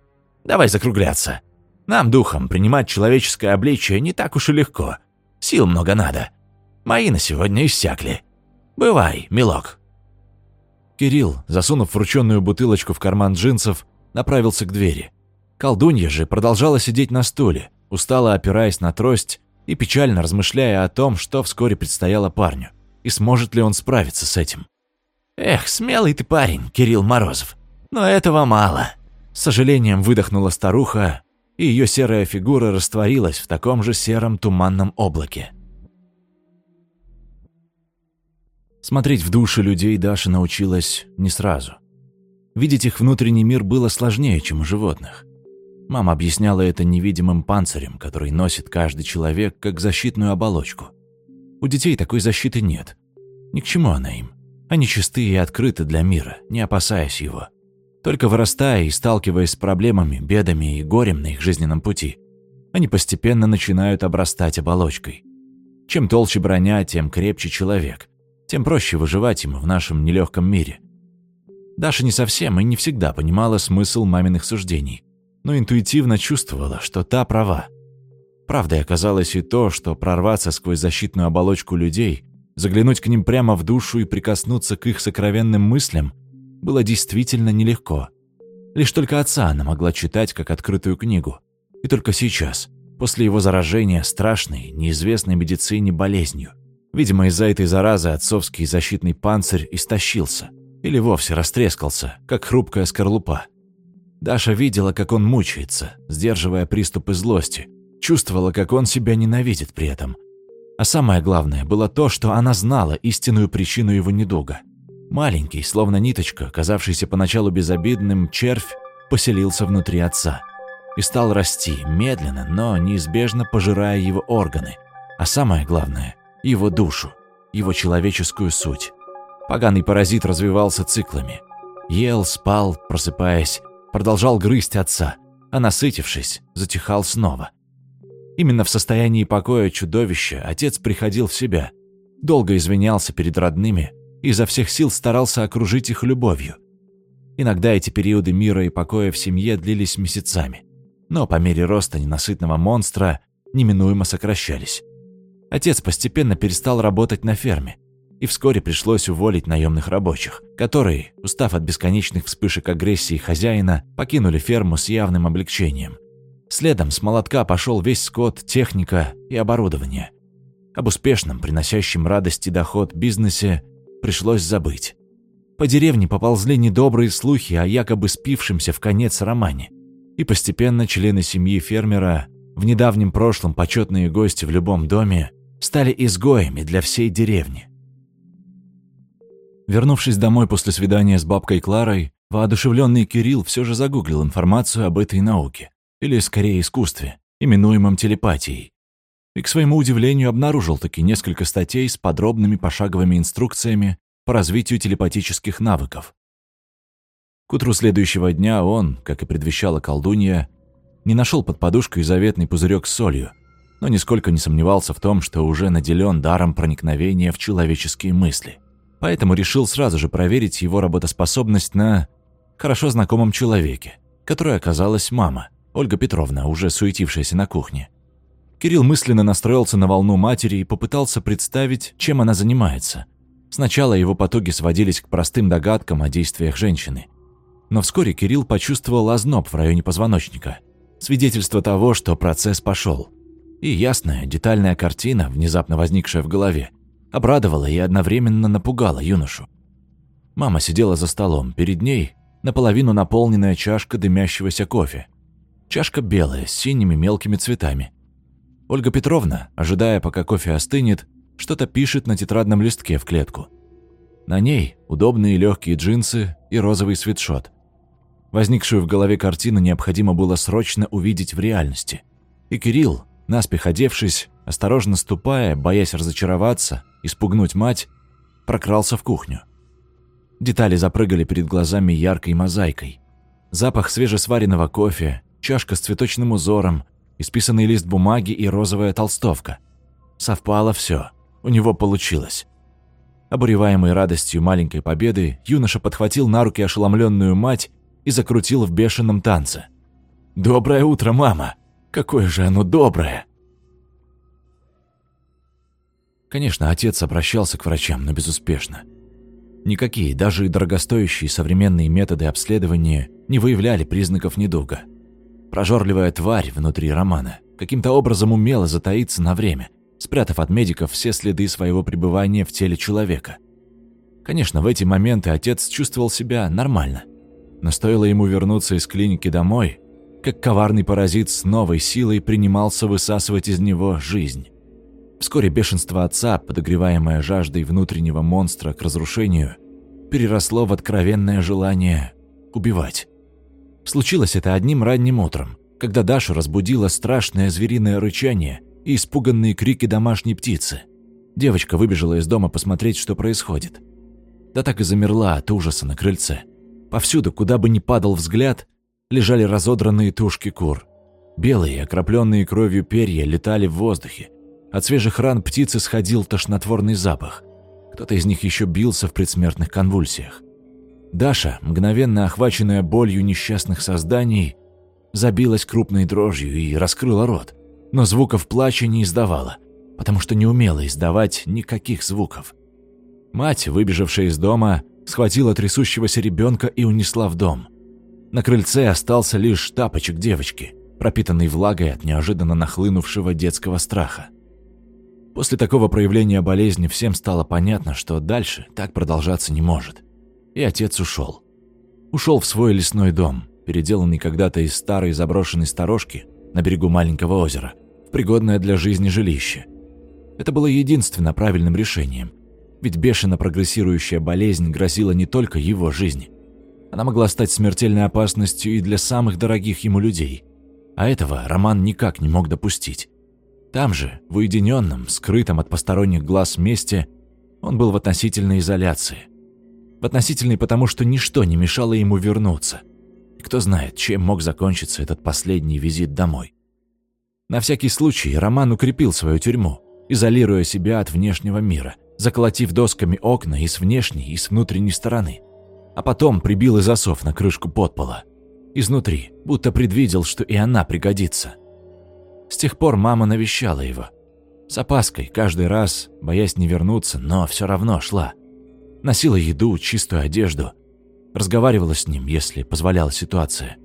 давай закругляться. Нам, духом, принимать человеческое обличие не так уж и легко. Сил много надо. Мои на сегодня иссякли. Бывай, милок». Кирилл, засунув врученную бутылочку в карман джинсов, направился к двери. Колдунья же продолжала сидеть на стуле, устало опираясь на трость и печально размышляя о том, что вскоре предстояло парню, и сможет ли он справиться с этим. «Эх, смелый ты парень, Кирилл Морозов. Но этого мало. С сожалением выдохнула старуха, и ее серая фигура растворилась в таком же сером туманном облаке. Смотреть в души людей Даша научилась не сразу. Видеть их внутренний мир было сложнее, чем у животных. Мама объясняла это невидимым панцирем, который носит каждый человек как защитную оболочку. У детей такой защиты нет. Ни к чему она им. Они чисты и открыты для мира, не опасаясь его. Только вырастая и сталкиваясь с проблемами, бедами и горем на их жизненном пути, они постепенно начинают обрастать оболочкой. Чем толще броня, тем крепче человек, тем проще выживать ему в нашем нелегком мире. Даша не совсем и не всегда понимала смысл маминых суждений, но интуитивно чувствовала, что та права. Правдой оказалось и то, что прорваться сквозь защитную оболочку людей, заглянуть к ним прямо в душу и прикоснуться к их сокровенным мыслям было действительно нелегко. Лишь только отца она могла читать как открытую книгу. И только сейчас, после его заражения страшной, неизвестной медицине болезнью. Видимо, из-за этой заразы отцовский защитный панцирь истощился или вовсе растрескался, как хрупкая скорлупа. Даша видела, как он мучается, сдерживая приступы злости, чувствовала, как он себя ненавидит при этом. А самое главное было то, что она знала истинную причину его недуга. Маленький, словно ниточка, казавшийся поначалу безобидным, червь поселился внутри отца и стал расти, медленно, но неизбежно пожирая его органы, а самое главное – его душу, его человеческую суть. Поганый паразит развивался циклами. Ел, спал, просыпаясь, продолжал грызть отца, а насытившись, затихал снова. Именно в состоянии покоя чудовища отец приходил в себя, долго извинялся перед родными и изо всех сил старался окружить их любовью. Иногда эти периоды мира и покоя в семье длились месяцами, но по мере роста ненасытного монстра неминуемо сокращались. Отец постепенно перестал работать на ферме, и вскоре пришлось уволить наемных рабочих, которые, устав от бесконечных вспышек агрессии хозяина, покинули ферму с явным облегчением. Следом с молотка пошел весь скот, техника и оборудование. Об успешном, приносящем радость и доход бизнесе пришлось забыть. По деревне поползли недобрые слухи о якобы спившемся в конец романе. И постепенно члены семьи фермера, в недавнем прошлом почетные гости в любом доме, стали изгоями для всей деревни. Вернувшись домой после свидания с бабкой Кларой, воодушевленный Кирилл все же загуглил информацию об этой науке, или скорее искусстве, именуемом телепатией и, к своему удивлению, обнаружил таки несколько статей с подробными пошаговыми инструкциями по развитию телепатических навыков. К утру следующего дня он, как и предвещала колдунья, не нашел под подушкой заветный пузырек с солью, но нисколько не сомневался в том, что уже наделен даром проникновения в человеческие мысли. Поэтому решил сразу же проверить его работоспособность на хорошо знакомом человеке, которой оказалась мама, Ольга Петровна, уже суетившаяся на кухне. Кирилл мысленно настроился на волну матери и попытался представить, чем она занимается. Сначала его потуги сводились к простым догадкам о действиях женщины. Но вскоре Кирилл почувствовал озноб в районе позвоночника. Свидетельство того, что процесс пошел. И ясная, детальная картина, внезапно возникшая в голове, обрадовала и одновременно напугала юношу. Мама сидела за столом, перед ней наполовину наполненная чашка дымящегося кофе. Чашка белая, с синими мелкими цветами. Ольга Петровна, ожидая, пока кофе остынет, что-то пишет на тетрадном листке в клетку. На ней удобные легкие джинсы и розовый свитшот. Возникшую в голове картину необходимо было срочно увидеть в реальности. И Кирилл, наспех одевшись, осторожно ступая, боясь разочароваться, испугнуть мать, прокрался в кухню. Детали запрыгали перед глазами яркой мозаикой. Запах свежесваренного кофе, чашка с цветочным узором, исписанный лист бумаги и розовая толстовка. Совпало все. У него получилось. Обуреваемый радостью маленькой победы, юноша подхватил на руки ошеломленную мать и закрутил в бешеном танце. «Доброе утро, мама! Какое же оно доброе!» Конечно, отец обращался к врачам, но безуспешно. Никакие, даже и дорогостоящие современные методы обследования не выявляли признаков недуга – Прожорливая тварь внутри Романа каким-то образом умела затаиться на время, спрятав от медиков все следы своего пребывания в теле человека. Конечно, в эти моменты отец чувствовал себя нормально. но стоило ему вернуться из клиники домой, как коварный паразит с новой силой принимался высасывать из него жизнь. Вскоре бешенство отца, подогреваемое жаждой внутреннего монстра к разрушению, переросло в откровенное желание убивать. Случилось это одним ранним утром, когда Дашу разбудило страшное звериное рычание и испуганные крики домашней птицы. Девочка выбежала из дома посмотреть, что происходит. Да так и замерла от ужаса на крыльце. Повсюду, куда бы ни падал взгляд, лежали разодранные тушки кур. Белые, окропленные кровью перья летали в воздухе. От свежих ран птицы сходил тошнотворный запах. Кто-то из них еще бился в предсмертных конвульсиях. Даша, мгновенно охваченная болью несчастных созданий, забилась крупной дрожью и раскрыла рот, но звуков плача не издавала, потому что не умела издавать никаких звуков. Мать, выбежавшая из дома, схватила трясущегося ребенка и унесла в дом. На крыльце остался лишь тапочек девочки, пропитанный влагой от неожиданно нахлынувшего детского страха. После такого проявления болезни всем стало понятно, что дальше так продолжаться не может. И отец ушел. Ушел в свой лесной дом, переделанный когда-то из старой заброшенной сторожки на берегу маленького озера, в пригодное для жизни жилище. Это было единственно правильным решением, ведь бешено прогрессирующая болезнь грозила не только его жизни. Она могла стать смертельной опасностью и для самых дорогих ему людей. А этого Роман никак не мог допустить. Там же, в уединенном, скрытом от посторонних глаз месте, он был в относительной изоляции. В относительной потому, что ничто не мешало ему вернуться. И кто знает, чем мог закончиться этот последний визит домой. На всякий случай Роман укрепил свою тюрьму, изолируя себя от внешнего мира – заколотив досками окна и с внешней, и с внутренней стороны. А потом прибил и засов на крышку подпола. Изнутри, будто предвидел, что и она пригодится. С тех пор мама навещала его. С опаской, каждый раз, боясь не вернуться, но все равно шла. Носила еду, чистую одежду. Разговаривала с ним, если позволяла ситуация.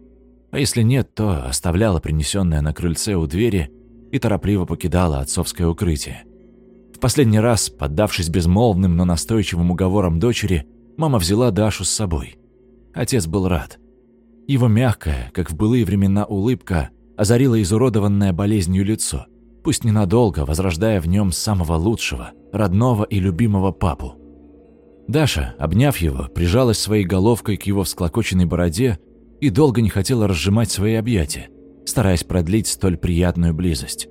А если нет, то оставляла принесенное на крыльце у двери и торопливо покидала отцовское укрытие последний раз, поддавшись безмолвным, но настойчивым уговорам дочери, мама взяла Дашу с собой. Отец был рад. Его мягкая, как в былые времена улыбка, озарила изуродованное болезнью лицо, пусть ненадолго, возрождая в нем самого лучшего, родного и любимого папу. Даша, обняв его, прижалась своей головкой к его всклокоченной бороде и долго не хотела разжимать свои объятия, стараясь продлить столь приятную близость.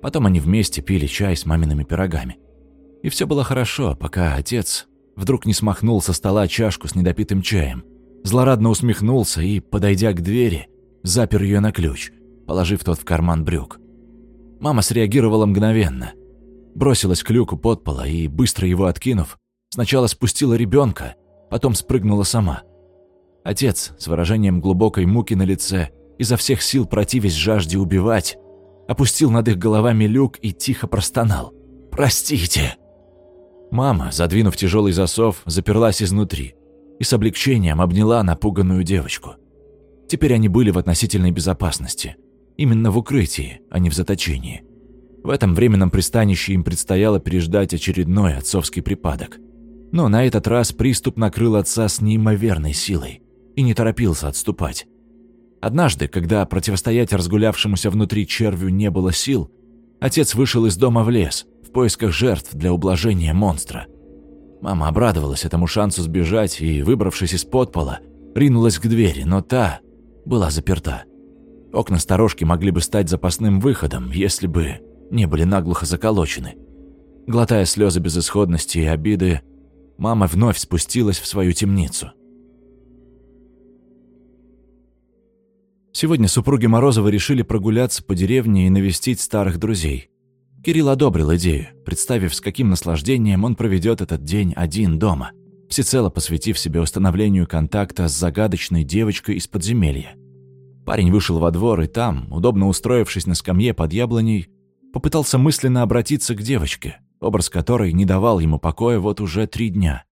Потом они вместе пили чай с мамиными пирогами. И все было хорошо, пока отец вдруг не смахнул со стола чашку с недопитым чаем, злорадно усмехнулся и, подойдя к двери, запер ее на ключ, положив тот в карман брюк. Мама среагировала мгновенно. Бросилась к люку под пола и, быстро его откинув, сначала спустила ребенка, потом спрыгнула сама. Отец, с выражением глубокой муки на лице, изо всех сил противясь жажде убивать, опустил над их головами люк и тихо простонал. «Простите!» Мама, задвинув тяжелый засов, заперлась изнутри и с облегчением обняла напуганную девочку. Теперь они были в относительной безопасности. Именно в укрытии, а не в заточении. В этом временном пристанище им предстояло переждать очередной отцовский припадок. Но на этот раз приступ накрыл отца с неимоверной силой и не торопился отступать. Однажды, когда противостоять разгулявшемуся внутри червю не было сил, отец вышел из дома в лес в поисках жертв для ублажения монстра. Мама обрадовалась этому шансу сбежать и, выбравшись из подпола, ринулась к двери, но та была заперта. Окна сторожки могли бы стать запасным выходом, если бы не были наглухо заколочены. Глотая слезы безысходности и обиды, мама вновь спустилась в свою темницу. Сегодня супруги Морозовы решили прогуляться по деревне и навестить старых друзей. Кирилл одобрил идею, представив, с каким наслаждением он проведет этот день один дома, всецело посвятив себе установлению контакта с загадочной девочкой из подземелья. Парень вышел во двор и там, удобно устроившись на скамье под яблоней, попытался мысленно обратиться к девочке, образ которой не давал ему покоя вот уже три дня.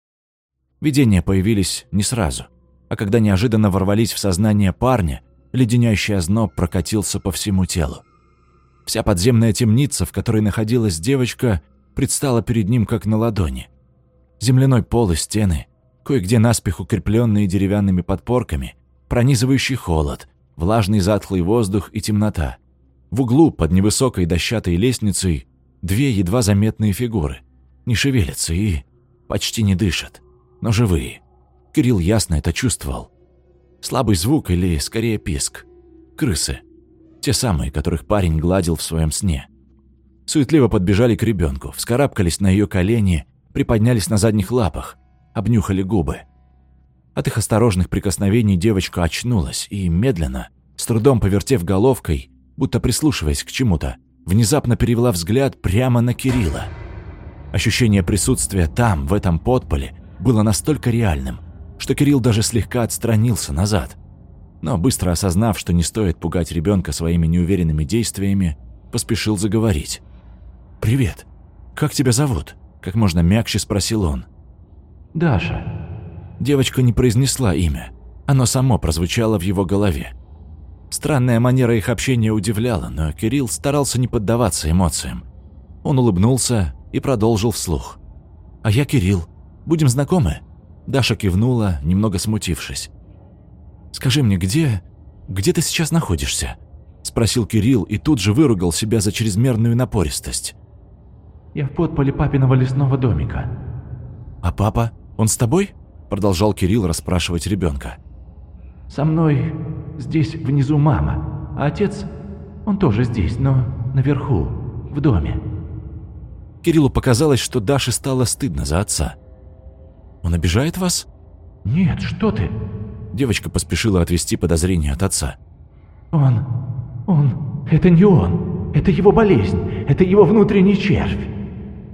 Видения появились не сразу, а когда неожиданно ворвались в сознание парня, леденящий озноб прокатился по всему телу. Вся подземная темница, в которой находилась девочка, предстала перед ним как на ладони. Земляной пол и стены, Кое-где наспех укрепленные деревянными подпорками, пронизывающий холод, влажный затхлый воздух и темнота. В углу под невысокой дощатой лестницей две едва заметные фигуры. Не шевелятся и почти не дышат, но живые. Кирилл ясно это чувствовал. Слабый звук или, скорее, писк. Крысы. Те самые, которых парень гладил в своем сне. Суетливо подбежали к ребенку, вскарабкались на ее колени, приподнялись на задних лапах, обнюхали губы. От их осторожных прикосновений девочка очнулась и медленно, с трудом повертев головкой, будто прислушиваясь к чему-то, внезапно перевела взгляд прямо на Кирилла. Ощущение присутствия там, в этом подполе, было настолько реальным, что Кирилл даже слегка отстранился назад. Но быстро осознав, что не стоит пугать ребенка своими неуверенными действиями, поспешил заговорить. «Привет. Как тебя зовут?» – как можно мягче спросил он. «Даша». Девочка не произнесла имя. Оно само прозвучало в его голове. Странная манера их общения удивляла, но Кирилл старался не поддаваться эмоциям. Он улыбнулся и продолжил вслух. «А я Кирилл. Будем знакомы?» Даша кивнула, немного смутившись. «Скажи мне, где... где ты сейчас находишься?» Спросил Кирилл и тут же выругал себя за чрезмерную напористость. «Я в подполе папиного лесного домика». «А папа? Он с тобой?» Продолжал Кирилл расспрашивать ребенка. «Со мной здесь внизу мама, а отец, он тоже здесь, но наверху, в доме». Кириллу показалось, что Даше стало стыдно за отца. Он обижает вас?» «Нет, что ты?» Девочка поспешила отвести подозрение от отца. «Он... он... это не он. Это его болезнь. Это его внутренний червь».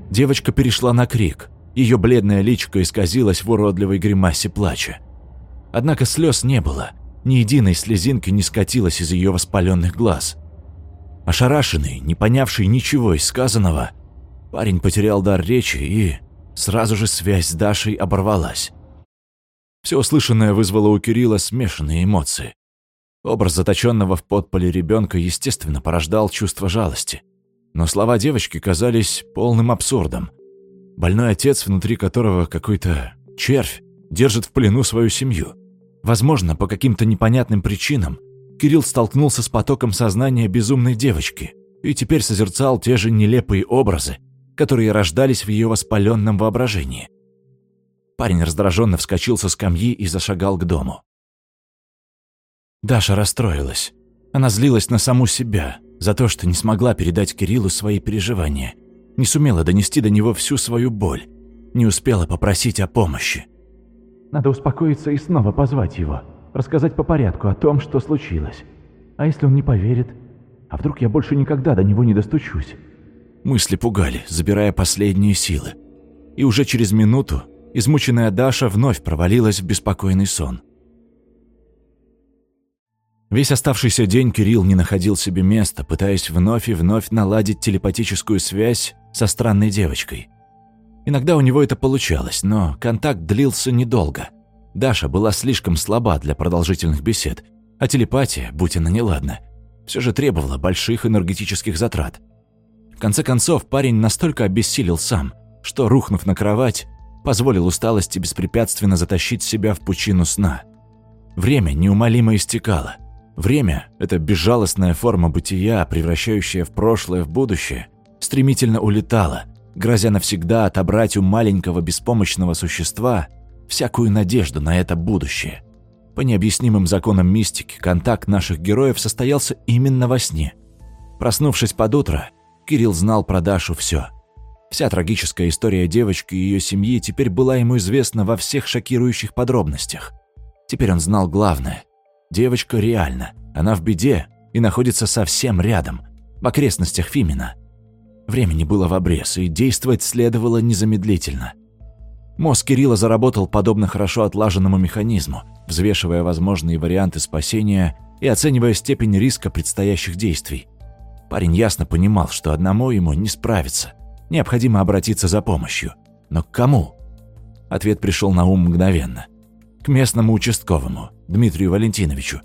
Девочка перешла на крик. Ее бледное личико исказилось в уродливой гримасе плача. Однако слез не было. Ни единой слезинки не скатилась из ее воспаленных глаз. Ошарашенный, не понявший ничего из сказанного, парень потерял дар речи и Сразу же связь с Дашей оборвалась. Все услышанное вызвало у Кирилла смешанные эмоции. Образ заточенного в подполе ребенка, естественно, порождал чувство жалости. Но слова девочки казались полным абсурдом. Больной отец, внутри которого какой-то червь, держит в плену свою семью. Возможно, по каким-то непонятным причинам Кирилл столкнулся с потоком сознания безумной девочки и теперь созерцал те же нелепые образы, которые рождались в ее воспаленном воображении. Парень раздраженно вскочил со скамьи и зашагал к дому. Даша расстроилась. Она злилась на саму себя за то, что не смогла передать Кириллу свои переживания, не сумела донести до него всю свою боль, не успела попросить о помощи. «Надо успокоиться и снова позвать его, рассказать по порядку о том, что случилось. А если он не поверит? А вдруг я больше никогда до него не достучусь?» Мысли пугали, забирая последние силы. И уже через минуту измученная Даша вновь провалилась в беспокойный сон. Весь оставшийся день Кирилл не находил себе места, пытаясь вновь и вновь наладить телепатическую связь со странной девочкой. Иногда у него это получалось, но контакт длился недолго. Даша была слишком слаба для продолжительных бесед, а телепатия, будь она неладна, все же требовала больших энергетических затрат – конце концов, парень настолько обессилел сам, что, рухнув на кровать, позволил усталости беспрепятственно затащить себя в пучину сна. Время неумолимо истекало. Время – это безжалостная форма бытия, превращающая в прошлое в будущее, стремительно улетало, грозя навсегда отобрать у маленького беспомощного существа всякую надежду на это будущее. По необъяснимым законам мистики, контакт наших героев состоялся именно во сне. Проснувшись под утро – Кирилл знал про Дашу все. Вся трагическая история девочки и ее семьи теперь была ему известна во всех шокирующих подробностях. Теперь он знал главное. Девочка реальна, она в беде и находится совсем рядом, в окрестностях Фимина. Времени было в обрез, и действовать следовало незамедлительно. Мозг Кирилла заработал подобно хорошо отлаженному механизму, взвешивая возможные варианты спасения и оценивая степень риска предстоящих действий. Парень ясно понимал, что одному ему не справиться. Необходимо обратиться за помощью. Но к кому? Ответ пришел на ум мгновенно. К местному участковому, Дмитрию Валентиновичу.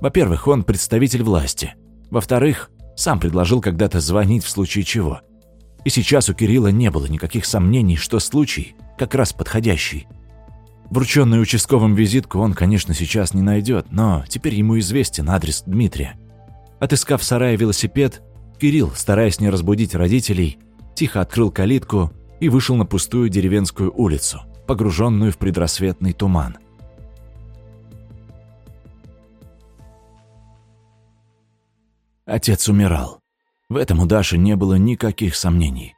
Во-первых, он представитель власти. Во-вторых, сам предложил когда-то звонить в случае чего. И сейчас у Кирилла не было никаких сомнений, что случай как раз подходящий. Врученную участковым визитку он, конечно, сейчас не найдет, но теперь ему известен адрес Дмитрия. Отыскав в сарае велосипед, Кирилл, стараясь не разбудить родителей, тихо открыл калитку и вышел на пустую деревенскую улицу, погруженную в предрассветный туман. Отец умирал. В этом у Даши не было никаких сомнений.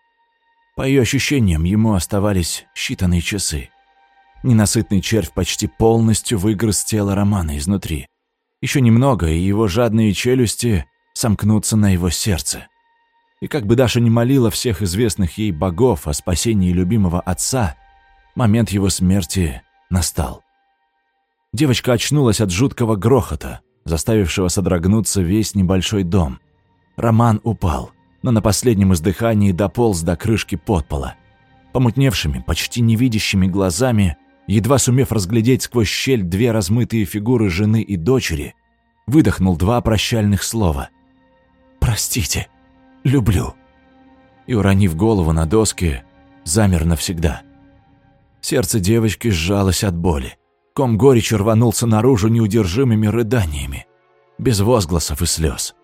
По ее ощущениям, ему оставались считанные часы. Ненасытный червь почти полностью выгрыз тело Романа изнутри. Еще немного, и его жадные челюсти сомкнутся на его сердце. И как бы Даша не молила всех известных ей богов о спасении любимого отца, момент его смерти настал. Девочка очнулась от жуткого грохота, заставившего содрогнуться весь небольшой дом. Роман упал, но на последнем издыхании дополз до крышки подпола. Помутневшими, почти невидящими глазами, едва сумев разглядеть сквозь щель две размытые фигуры жены и дочери, выдохнул два прощальных слова. «Простите, люблю». И, уронив голову на доски, замер навсегда. Сердце девочки сжалось от боли. Ком горечи рванулся наружу неудержимыми рыданиями, без возгласов и слез.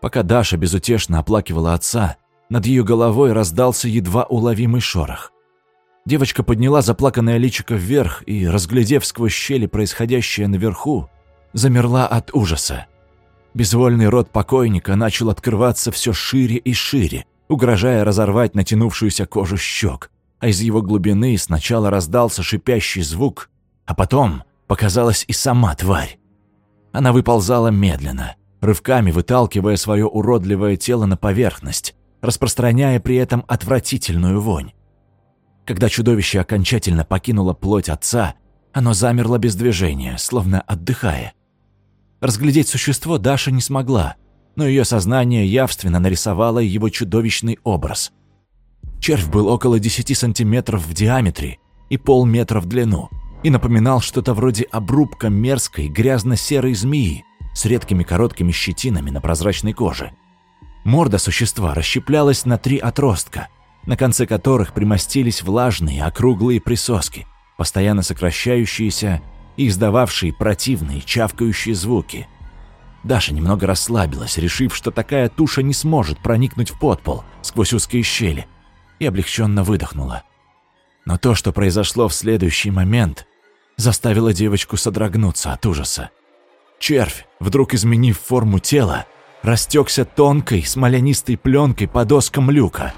Пока Даша безутешно оплакивала отца, над ее головой раздался едва уловимый шорох. Девочка подняла заплаканное личико вверх и, разглядев сквозь щели происходящее наверху, замерла от ужаса. Безвольный рот покойника начал открываться все шире и шире, угрожая разорвать натянувшуюся кожу щек, а из его глубины сначала раздался шипящий звук, а потом показалась и сама тварь. Она выползала медленно, рывками выталкивая свое уродливое тело на поверхность, распространяя при этом отвратительную вонь. Когда чудовище окончательно покинуло плоть отца, оно замерло без движения, словно отдыхая. Разглядеть существо Даша не смогла, но ее сознание явственно нарисовало его чудовищный образ. Червь был около 10 сантиметров в диаметре и полметра в длину и напоминал что-то вроде обрубка мерзкой грязно-серой змеи с редкими короткими щетинами на прозрачной коже. Морда существа расщеплялась на три отростка, на конце которых примостились влажные округлые присоски, постоянно сокращающиеся и издававшие противные чавкающие звуки. Даша немного расслабилась, решив, что такая туша не сможет проникнуть в подпол сквозь узкие щели, и облегченно выдохнула. Но то, что произошло в следующий момент, заставило девочку содрогнуться от ужаса. Червь, вдруг изменив форму тела, растекся тонкой смолянистой пленкой по доскам люка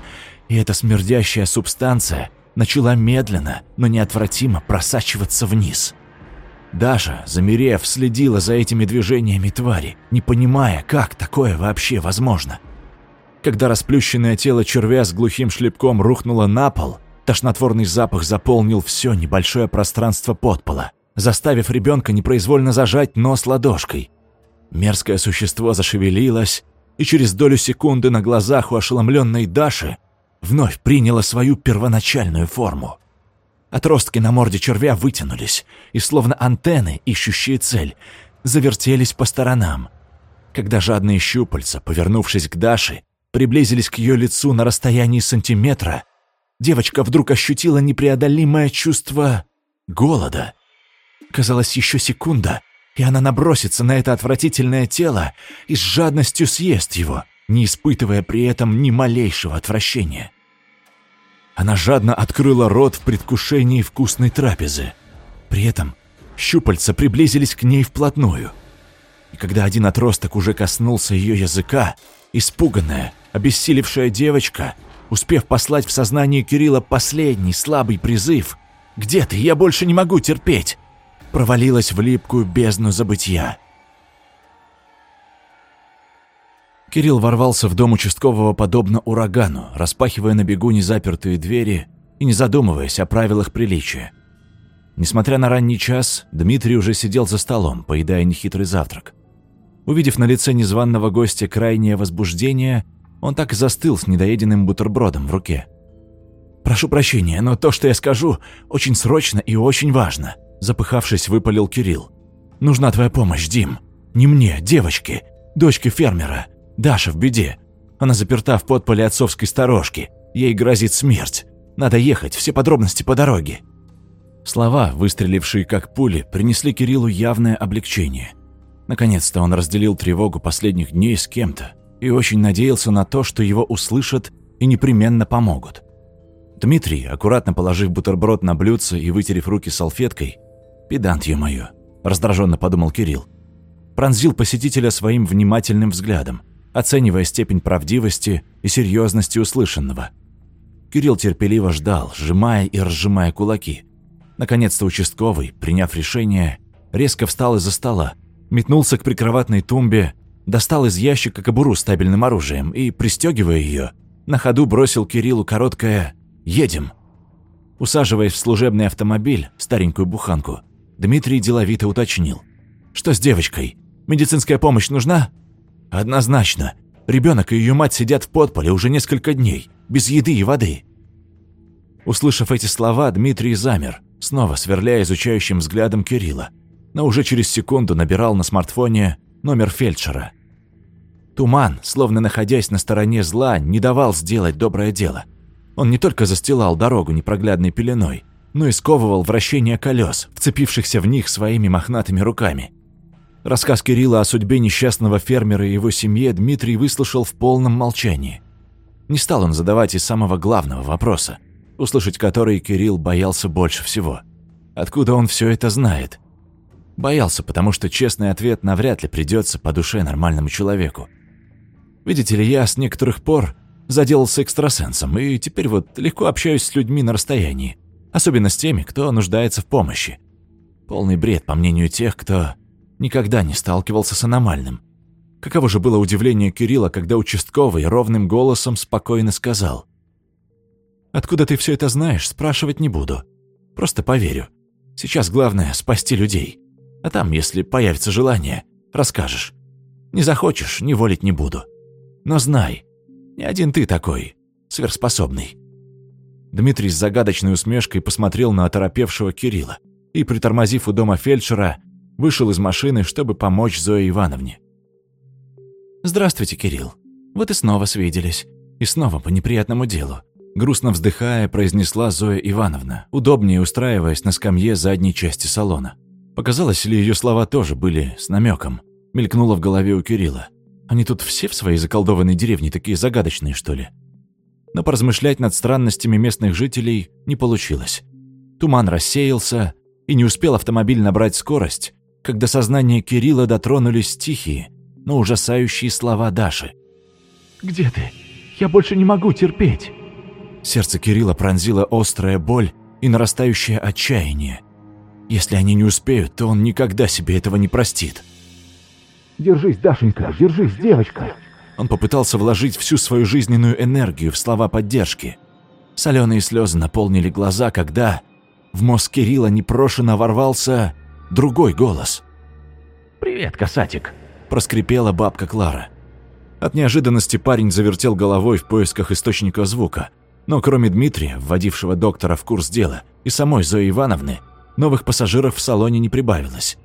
и эта смердящая субстанция начала медленно, но неотвратимо просачиваться вниз. Даша, замерев, следила за этими движениями твари, не понимая, как такое вообще возможно. Когда расплющенное тело червя с глухим шлепком рухнуло на пол, тошнотворный запах заполнил все небольшое пространство подпола, заставив ребенка непроизвольно зажать нос ладошкой. Мерзкое существо зашевелилось, и через долю секунды на глазах у ошеломленной Даши вновь приняла свою первоначальную форму. Отростки на морде червя вытянулись, и словно антенны, ищущие цель, завертелись по сторонам. Когда жадные щупальца, повернувшись к Даше, приблизились к ее лицу на расстоянии сантиметра, девочка вдруг ощутила непреодолимое чувство голода. Казалось, еще секунда, и она набросится на это отвратительное тело и с жадностью съест его, не испытывая при этом ни малейшего отвращения. Она жадно открыла рот в предвкушении вкусной трапезы. При этом щупальца приблизились к ней вплотную. И когда один отросток уже коснулся ее языка, испуганная, обессилевшая девочка, успев послать в сознание Кирилла последний слабый призыв «Где ты? Я больше не могу терпеть!» провалилась в липкую бездну забытья. Кирилл ворвался в дом участкового подобно урагану, распахивая на бегу незапертые двери и не задумываясь о правилах приличия. Несмотря на ранний час, Дмитрий уже сидел за столом, поедая нехитрый завтрак. Увидев на лице незваного гостя крайнее возбуждение, он так и застыл с недоеденным бутербродом в руке. «Прошу прощения, но то, что я скажу, очень срочно и очень важно», запыхавшись, выпалил Кирилл. «Нужна твоя помощь, Дим. Не мне, девочке, дочке фермера. Даша в беде. Она заперта в подполе отцовской сторожки. Ей грозит смерть. Надо ехать, все подробности по дороге». Слова, выстрелившие как пули, принесли Кириллу явное облегчение. Наконец-то он разделил тревогу последних дней с кем-то и очень надеялся на то, что его услышат и непременно помогут. Дмитрий, аккуратно положив бутерброд на блюдце и вытерев руки салфеткой, «Педант, ё-моё», – раздраженно подумал Кирилл, пронзил посетителя своим внимательным взглядом, оценивая степень правдивости и серьезности услышанного. Кирилл терпеливо ждал, сжимая и разжимая кулаки. Наконец-то участковый, приняв решение, резко встал из-за стола, метнулся к прикроватной тумбе, достал из ящика кобуру с табельным оружием и, пристегивая ее, на ходу бросил Кириллу короткое «Едем». Усаживаясь в служебный автомобиль, старенькую буханку, Дмитрий деловито уточнил. «Что с девочкой? Медицинская помощь нужна?» «Однозначно. Ребенок и ее мать сидят в подполе уже несколько дней, без еды и воды». Услышав эти слова, Дмитрий замер, снова сверляя изучающим взглядом Кирилла, но уже через секунду набирал на смартфоне номер фельдшера. Туман, словно находясь на стороне зла, не давал сделать доброе дело. Он не только застилал дорогу непроглядной пеленой, но и сковывал вращение колес, вцепившихся в них своими мохнатыми руками. Рассказ Кирилла о судьбе несчастного фермера и его семье Дмитрий выслушал в полном молчании. Не стал он задавать и самого главного вопроса, услышать который Кирилл боялся больше всего. Откуда он все это знает? Боялся, потому что честный ответ навряд ли придется по душе нормальному человеку. Видите ли, я с некоторых пор заделался экстрасенсом, и теперь вот легко общаюсь с людьми на расстоянии, особенно с теми, кто нуждается в помощи. Полный бред, по мнению тех, кто никогда не сталкивался с аномальным. Каково же было удивление Кирилла, когда участковый ровным голосом спокойно сказал. «Откуда ты все это знаешь, спрашивать не буду. Просто поверю. Сейчас главное – спасти людей. А там, если появится желание, расскажешь. Не захочешь, не волить не буду. Но знай, не один ты такой, сверхспособный». Дмитрий с загадочной усмешкой посмотрел на оторопевшего Кирилла и, притормозив у дома фельдшера, вышел из машины, чтобы помочь Зое Ивановне. «Здравствуйте, Кирилл. Вот и снова свиделись. И снова по неприятному делу». Грустно вздыхая, произнесла Зоя Ивановна, удобнее устраиваясь на скамье задней части салона. Показалось ли ее слова тоже были с намеком? Мелькнуло в голове у Кирилла. Они тут все в своей заколдованной деревне такие загадочные, что ли? Но поразмышлять над странностями местных жителей не получилось. Туман рассеялся, и не успел автомобиль набрать скорость, когда сознание Кирилла дотронулись тихие, но ужасающие слова Даши. «Где ты? Я больше не могу терпеть!» Сердце Кирилла пронзила острая боль и нарастающее отчаяние. Если они не успеют, то он никогда себе этого не простит. «Держись, Дашенька, держись, девочка!» Он попытался вложить всю свою жизненную энергию в слова поддержки. Соленые слезы наполнили глаза, когда в мозг Кирилла непрошено ворвался другой голос. «Привет, касатик!» – проскрипела бабка Клара. От неожиданности парень завертел головой в поисках источника звука, но кроме Дмитрия, вводившего доктора в курс дела, и самой Зои Ивановны, Новых пассажиров в салоне не прибавилось.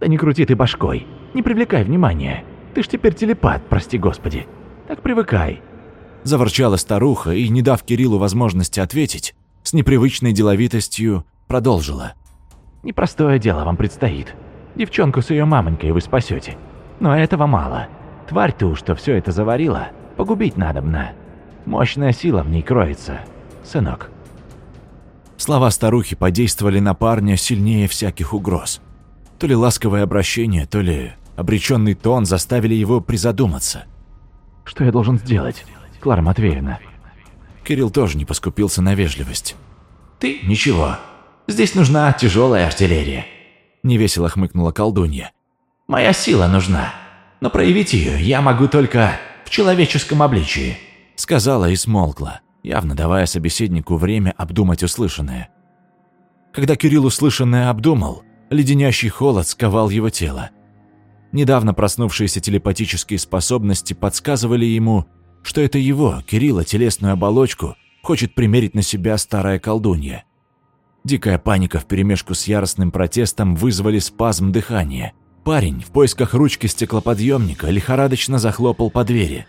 «Да не крути ты башкой, не привлекай внимания. Ты ж теперь телепат, прости господи. Так привыкай». Заворчала старуха и, не дав Кириллу возможности ответить, с непривычной деловитостью продолжила. «Непростое дело вам предстоит. Девчонку с ее мамонькой вы спасете. Но этого мало. Тварь ту, что все это заварила, погубить надобно. Мощная сила в ней кроется, сынок». Слова старухи подействовали на парня сильнее всяких угроз. То ли ласковое обращение, то ли обреченный тон заставили его призадуматься. «Что я должен сделать, Клара Матвеевна?» Кирилл тоже не поскупился на вежливость. «Ты ничего. Здесь нужна тяжелая артиллерия», – невесело хмыкнула колдунья. «Моя сила нужна, но проявить ее я могу только в человеческом обличии», – сказала и смолкла явно давая собеседнику время обдумать услышанное. Когда Кирилл услышанное обдумал, леденящий холод сковал его тело. Недавно проснувшиеся телепатические способности подсказывали ему, что это его, Кирилла, телесную оболочку хочет примерить на себя старая колдунья. Дикая паника вперемешку с яростным протестом вызвали спазм дыхания. Парень в поисках ручки стеклоподъемника лихорадочно захлопал по двери.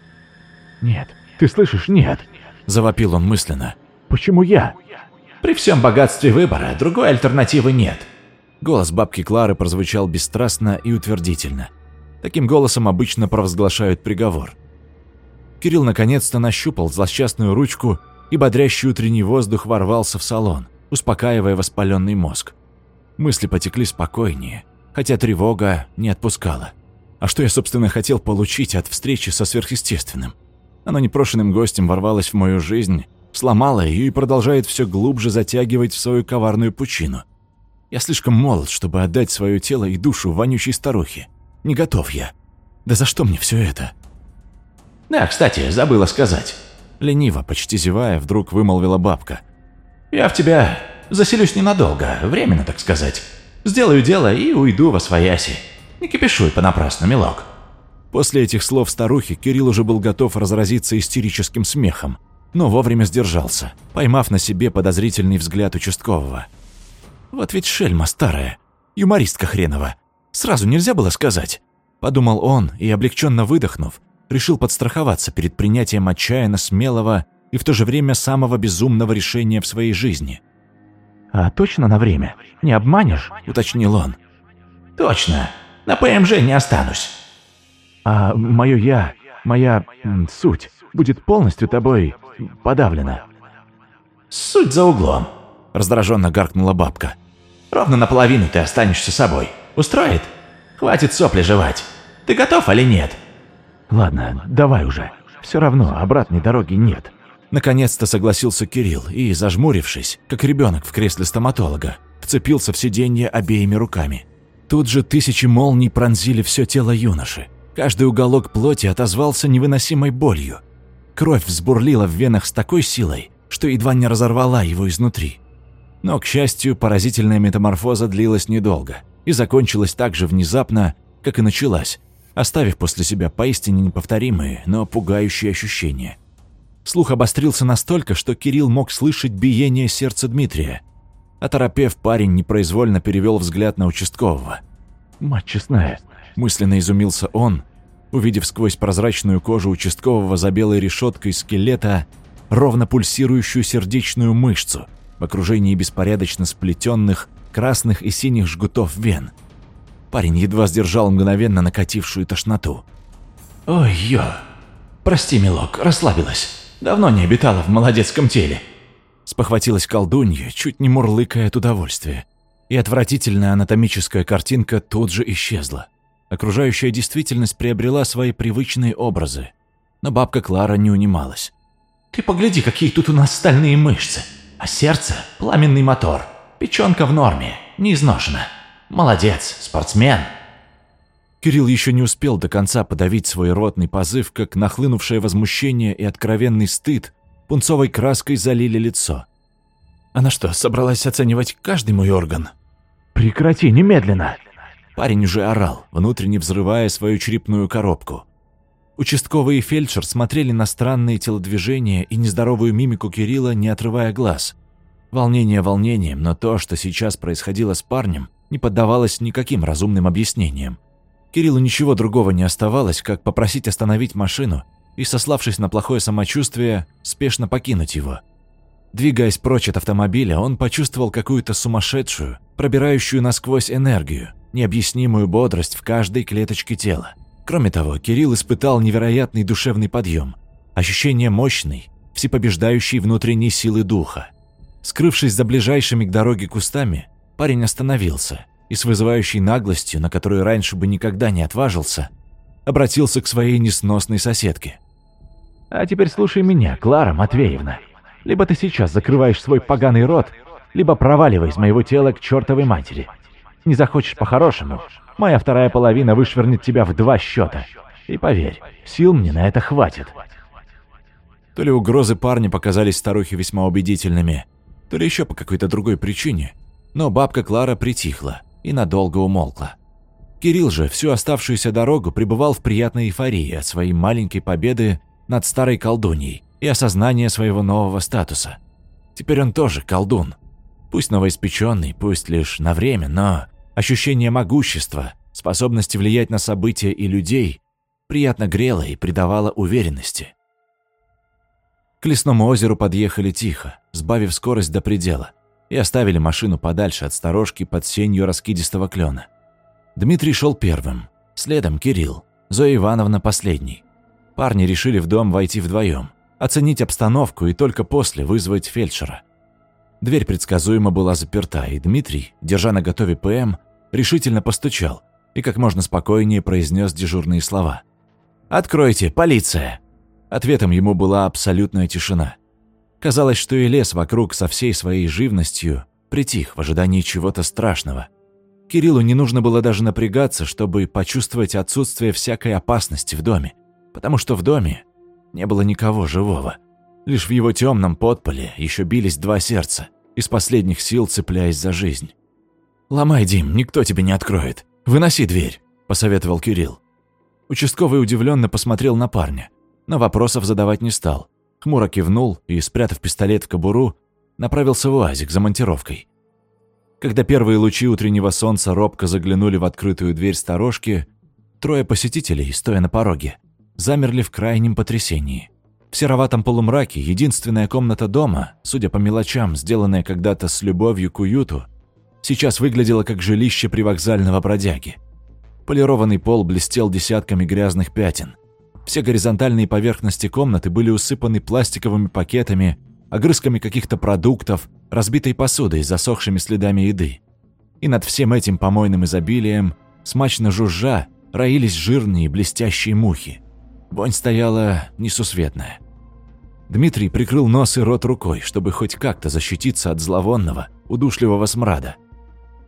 «Нет, ты слышишь, нет!» Завопил он мысленно. «Почему я? При всем богатстве выбора другой альтернативы нет. Голос бабки Клары прозвучал бесстрастно и утвердительно. Таким голосом обычно провозглашают приговор. Кирилл наконец-то нащупал злосчастную ручку, и бодрящий утренний воздух ворвался в салон, успокаивая воспаленный мозг. Мысли потекли спокойнее, хотя тревога не отпускала. А что я, собственно, хотел получить от встречи со сверхъестественным? Оно непрошенным гостем ворвалось в мою жизнь, сломало ее и продолжает все глубже затягивать в свою коварную пучину. Я слишком молод, чтобы отдать свое тело и душу вонючей старухе. Не готов я. Да за что мне все это? Да, кстати, забыла сказать. Лениво, почти зевая, вдруг вымолвила бабка. Я в тебя заселюсь ненадолго, временно, так сказать. Сделаю дело и уйду во свояси. Не кипишуй понапрасну, милок. После этих слов старухи Кирилл уже был готов разразиться истерическим смехом, но вовремя сдержался, поймав на себе подозрительный взгляд участкового. «Вот ведь шельма старая, юмористка хренова. Сразу нельзя было сказать?» Подумал он и, облегченно выдохнув, решил подстраховаться перед принятием отчаянно смелого и в то же время самого безумного решения в своей жизни. «А точно на время? Не обманешь?» – уточнил он. «Точно. На ПМЖ не останусь». «А мое «я», моя суть будет полностью тобой подавлена?» «Суть за углом», – раздраженно гаркнула бабка. «Ровно наполовину ты останешься собой. Устроит? Хватит сопли жевать. Ты готов или нет?» «Ладно, давай уже. Все равно обратной дороги нет». Наконец-то согласился Кирилл и, зажмурившись, как ребенок в кресле стоматолога, вцепился в сиденье обеими руками. Тут же тысячи молний пронзили все тело юноши. Каждый уголок плоти отозвался невыносимой болью. Кровь взбурлила в венах с такой силой, что едва не разорвала его изнутри. Но, к счастью, поразительная метаморфоза длилась недолго и закончилась так же внезапно, как и началась, оставив после себя поистине неповторимые, но пугающие ощущения. Слух обострился настолько, что Кирилл мог слышать биение сердца Дмитрия. Оторопев, парень непроизвольно перевел взгляд на участкового. «Мать честная!» – мысленно изумился он, увидев сквозь прозрачную кожу участкового за белой решеткой скелета ровно пульсирующую сердечную мышцу в окружении беспорядочно сплетенных красных и синих жгутов вен – Парень едва сдержал мгновенно накатившую тошноту. «Ой, ё! Прости, милок, расслабилась. Давно не обитала в молодецком теле». Спохватилась колдунья, чуть не мурлыкая от удовольствия. И отвратительная анатомическая картинка тут же исчезла. Окружающая действительность приобрела свои привычные образы. Но бабка Клара не унималась. «Ты погляди, какие тут у нас стальные мышцы. А сердце – пламенный мотор. Печенка в норме, не изношена. Молодец, спортсмен!» Кирилл еще не успел до конца подавить свой ротный позыв, как нахлынувшее возмущение и откровенный стыд пунцовой краской залили лицо. Она что, собралась оценивать каждый мой орган? «Прекрати, немедленно!» Парень уже орал, внутренне взрывая свою черепную коробку. Участковый и фельдшер смотрели на странные телодвижения и нездоровую мимику Кирилла, не отрывая глаз. Волнение волнением, но то, что сейчас происходило с парнем, не поддавалось никаким разумным объяснениям. Кириллу ничего другого не оставалось, как попросить остановить машину и, сославшись на плохое самочувствие, спешно покинуть его. Двигаясь прочь от автомобиля, он почувствовал какую-то сумасшедшую, пробирающую насквозь энергию, необъяснимую бодрость в каждой клеточке тела. Кроме того, Кирилл испытал невероятный душевный подъем, ощущение мощной, всепобеждающей внутренней силы духа. Скрывшись за ближайшими к дороге кустами, Парень остановился и с вызывающей наглостью, на которую раньше бы никогда не отважился, обратился к своей несносной соседке. «А теперь слушай меня, Клара Матвеевна. Либо ты сейчас закрываешь свой поганый рот, либо проваливай из моего тела к чертовой матери. Не захочешь по-хорошему, моя вторая половина вышвырнет тебя в два счета. И поверь, сил мне на это хватит». То ли угрозы парня показались старухе весьма убедительными, то ли еще по какой-то другой причине – но бабка Клара притихла и надолго умолкла. Кирилл же всю оставшуюся дорогу пребывал в приятной эйфории от своей маленькой победы над старой колдуньей и осознания своего нового статуса. Теперь он тоже колдун. Пусть новоиспеченный, пусть лишь на время, но ощущение могущества, способности влиять на события и людей приятно грело и придавало уверенности. К лесному озеру подъехали тихо, сбавив скорость до предела, и оставили машину подальше от сторожки под сенью раскидистого клена. Дмитрий шел первым, следом Кирилл, Зоя Ивановна последний. Парни решили в дом войти вдвоем, оценить обстановку и только после вызвать фельдшера. Дверь предсказуемо была заперта, и Дмитрий, держа на готове ПМ, решительно постучал и как можно спокойнее произнес дежурные слова. «Откройте, полиция!» Ответом ему была абсолютная тишина. Казалось, что и лес вокруг со всей своей живностью притих в ожидании чего-то страшного. Кириллу не нужно было даже напрягаться, чтобы почувствовать отсутствие всякой опасности в доме, потому что в доме не было никого живого. Лишь в его темном подполе еще бились два сердца, из последних сил цепляясь за жизнь. «Ломай, Дим, никто тебе не откроет. Выноси дверь», – посоветовал Кирилл. Участковый удивленно посмотрел на парня, но вопросов задавать не стал. Хмуро кивнул и, спрятав пистолет в кобуру, направился в УАЗик за монтировкой. Когда первые лучи утреннего солнца робко заглянули в открытую дверь сторожки, трое посетителей, стоя на пороге, замерли в крайнем потрясении. В сероватом полумраке единственная комната дома, судя по мелочам, сделанная когда-то с любовью к уюту, сейчас выглядела как жилище привокзального бродяги. Полированный пол блестел десятками грязных пятен. Все горизонтальные поверхности комнаты были усыпаны пластиковыми пакетами, огрызками каких-то продуктов, разбитой посудой с засохшими следами еды. И над всем этим помойным изобилием, смачно жужжа, роились жирные блестящие мухи. Вонь стояла несусветная. Дмитрий прикрыл нос и рот рукой, чтобы хоть как-то защититься от зловонного, удушливого смрада.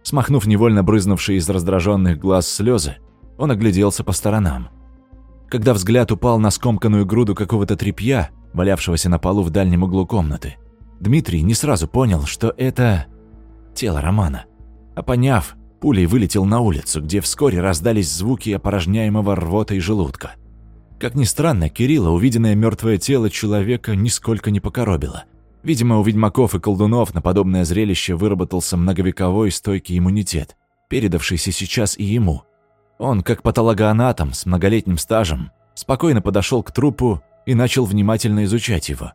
Смахнув невольно брызнувшие из раздраженных глаз слезы, он огляделся по сторонам. Когда взгляд упал на скомканную груду какого-то тряпья, валявшегося на полу в дальнем углу комнаты, Дмитрий не сразу понял, что это тело Романа. А поняв, пулей вылетел на улицу, где вскоре раздались звуки опорожняемого рвотой желудка. Как ни странно, Кирилла увиденное мертвое тело человека нисколько не покоробило. Видимо, у ведьмаков и колдунов на подобное зрелище выработался многовековой стойкий иммунитет, передавшийся сейчас и ему. Он, как патологоанатом с многолетним стажем, спокойно подошел к трупу и начал внимательно изучать его.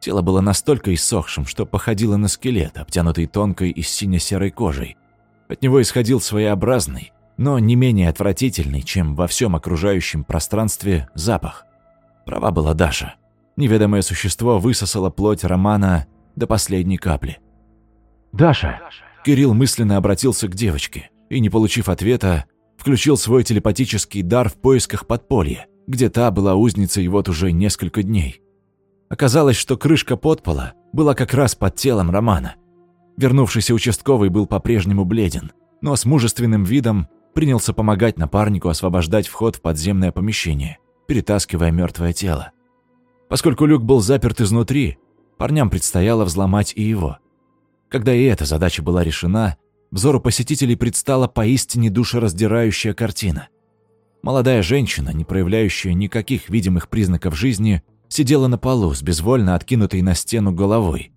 Тело было настолько иссохшим, что походило на скелет, обтянутый тонкой и сине-серой кожей. От него исходил своеобразный, но не менее отвратительный, чем во всем окружающем пространстве, запах. Права была Даша. Неведомое существо высосало плоть Романа до последней капли. «Даша!» Кирилл мысленно обратился к девочке и, не получив ответа, включил свой телепатический дар в поисках подполья, где та была узницей вот уже несколько дней. Оказалось, что крышка подпола была как раз под телом Романа. Вернувшийся участковый был по-прежнему бледен, но с мужественным видом принялся помогать напарнику освобождать вход в подземное помещение, перетаскивая мертвое тело. Поскольку люк был заперт изнутри, парням предстояло взломать и его. Когда и эта задача была решена, взору посетителей предстала поистине душераздирающая картина. Молодая женщина, не проявляющая никаких видимых признаков жизни, сидела на полу с безвольно откинутой на стену головой.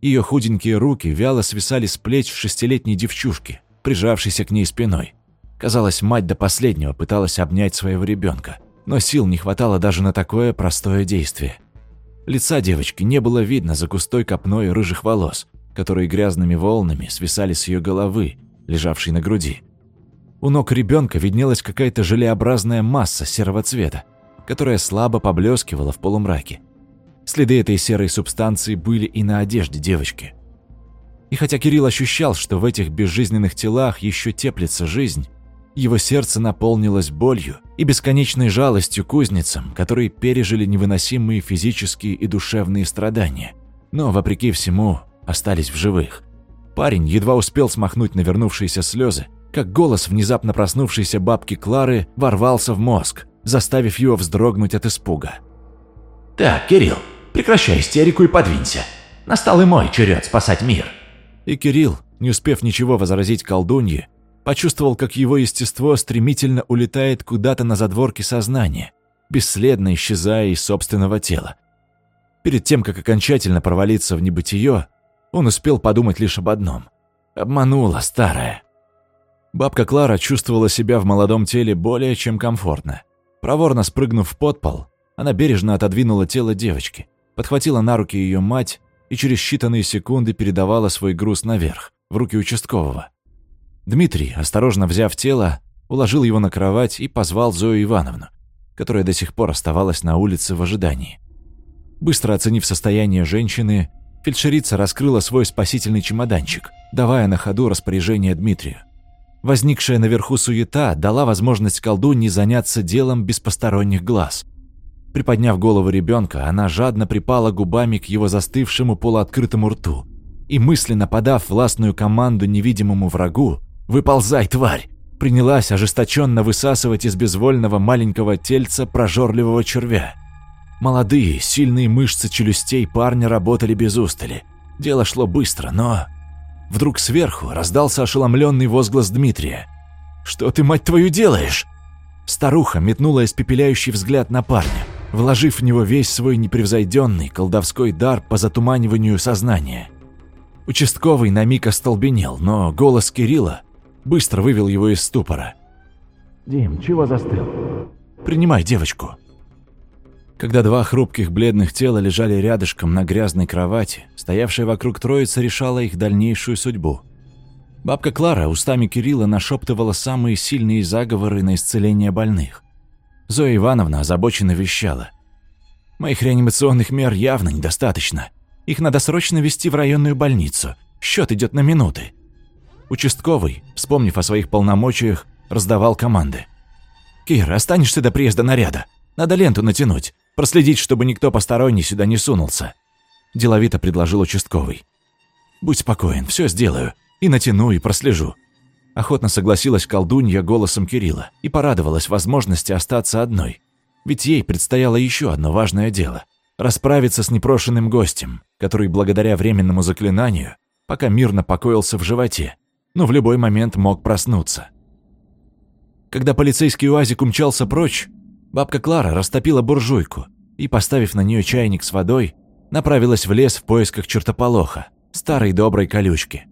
Ее худенькие руки вяло свисали с плеч шестилетней девчушки, прижавшейся к ней спиной. Казалось, мать до последнего пыталась обнять своего ребенка, но сил не хватало даже на такое простое действие. Лица девочки не было видно за густой копной рыжих волос, которые грязными волнами свисали с ее головы, лежавшей на груди. У ног ребенка виднелась какая-то желеобразная масса серого цвета, которая слабо поблескивала в полумраке. Следы этой серой субстанции были и на одежде девочки. И хотя Кирилл ощущал, что в этих безжизненных телах еще теплится жизнь, его сердце наполнилось болью и бесконечной жалостью к узницам, которые пережили невыносимые физические и душевные страдания, но, вопреки всему, остались в живых. Парень едва успел смахнуть навернувшиеся слезы, как голос внезапно проснувшейся бабки Клары ворвался в мозг, заставив его вздрогнуть от испуга. «Так, Кирилл, прекращай истерику и подвинься. Настал и мой черед спасать мир». И Кирилл, не успев ничего возразить колдунье, почувствовал, как его естество стремительно улетает куда-то на задворки сознания, бесследно исчезая из собственного тела. Перед тем, как окончательно провалиться в небытие, он успел подумать лишь об одном. Обманула старая. Бабка Клара чувствовала себя в молодом теле более чем комфортно. Проворно спрыгнув в подпол, она бережно отодвинула тело девочки, подхватила на руки ее мать и через считанные секунды передавала свой груз наверх, в руки участкового. Дмитрий, осторожно взяв тело, уложил его на кровать и позвал Зою Ивановну, которая до сих пор оставалась на улице в ожидании. Быстро оценив состояние женщины, фельдшерица раскрыла свой спасительный чемоданчик, давая на ходу распоряжение Дмитрию. Возникшая наверху суета дала возможность колдунье заняться делом без посторонних глаз. Приподняв голову ребенка, она жадно припала губами к его застывшему полуоткрытому рту и, мысленно подав властную команду невидимому врагу «Выползай, тварь!», принялась ожесточенно высасывать из безвольного маленького тельца прожорливого червя. Молодые, сильные мышцы челюстей парня работали без устали. Дело шло быстро, но... Вдруг сверху раздался ошеломленный возглас Дмитрия. «Что ты, мать твою, делаешь?» Старуха метнула испепеляющий взгляд на парня, вложив в него весь свой непревзойденный колдовской дар по затуманиванию сознания. Участковый на миг остолбенел, но голос Кирилла быстро вывел его из ступора. «Дим, чего застыл?» «Принимай девочку». Когда два хрупких бледных тела лежали рядышком на грязной кровати, стоявшая вокруг троица решала их дальнейшую судьбу. Бабка Клара устами Кирилла нашептывала самые сильные заговоры на исцеление больных. Зоя Ивановна озабоченно вещала. «Моих реанимационных мер явно недостаточно. Их надо срочно вести в районную больницу. Счет идет на минуты». Участковый, вспомнив о своих полномочиях, раздавал команды. «Кир, останешься до приезда наряда. Надо ленту натянуть, проследить, чтобы никто посторонний сюда не сунулся», – деловито предложил участковый. «Будь спокоен, все сделаю. И натяну, и прослежу». Охотно согласилась колдунья голосом Кирилла и порадовалась возможности остаться одной. Ведь ей предстояло еще одно важное дело – расправиться с непрошенным гостем, который благодаря временному заклинанию пока мирно покоился в животе, но в любой момент мог проснуться. Когда полицейский УАЗик умчался прочь, бабка Клара растопила буржуйку и, поставив на нее чайник с водой, направилась в лес в поисках чертополоха, старой доброй колючки.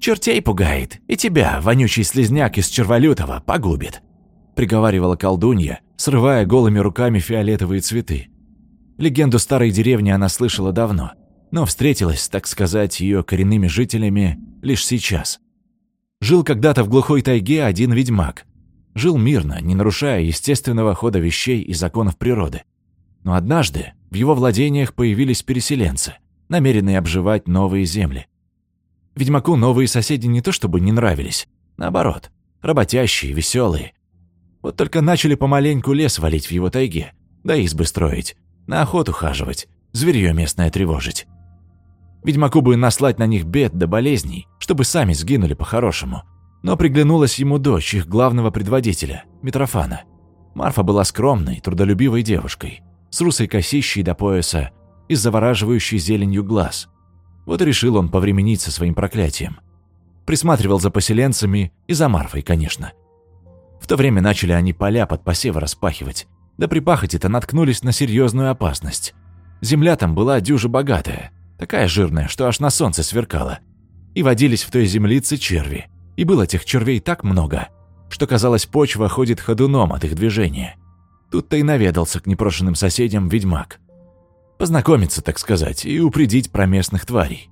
«Чертей пугает, и тебя, вонючий слезняк из Черволютова, погубит», приговаривала колдунья, срывая голыми руками фиолетовые цветы. Легенду старой деревни она слышала давно, но встретилась, так сказать, ее коренными жителями лишь сейчас. Жил когда-то в глухой тайге один ведьмак. Жил мирно, не нарушая естественного хода вещей и законов природы. Но однажды в его владениях появились переселенцы, намеренные обживать новые земли. Ведьмаку новые соседи не то чтобы не нравились, наоборот, работящие, веселые. Вот только начали помаленьку лес валить в его тайге, да избы строить, на охоту хаживать, зверье местное тревожить. Ведьмаку бы наслать на них бед да болезней, чтобы сами сгинули по-хорошему. Но приглянулась ему дочь их главного предводителя, Митрофана. Марфа была скромной, трудолюбивой девушкой, с русой косищей до пояса и завораживающей зеленью глаз. Вот и решил он повременить со своим проклятием. Присматривал за поселенцами и за Марфой, конечно. В то время начали они поля под посевы распахивать, да при пахоте-то наткнулись на серьезную опасность. Земля там была дюже богатая, такая жирная, что аж на солнце сверкала. И водились в той землице черви. И было тех червей так много, что, казалось, почва ходит ходуном от их движения. Тут-то и наведался к непрошенным соседям ведьмак. Познакомиться, так сказать, и упредить про местных тварей.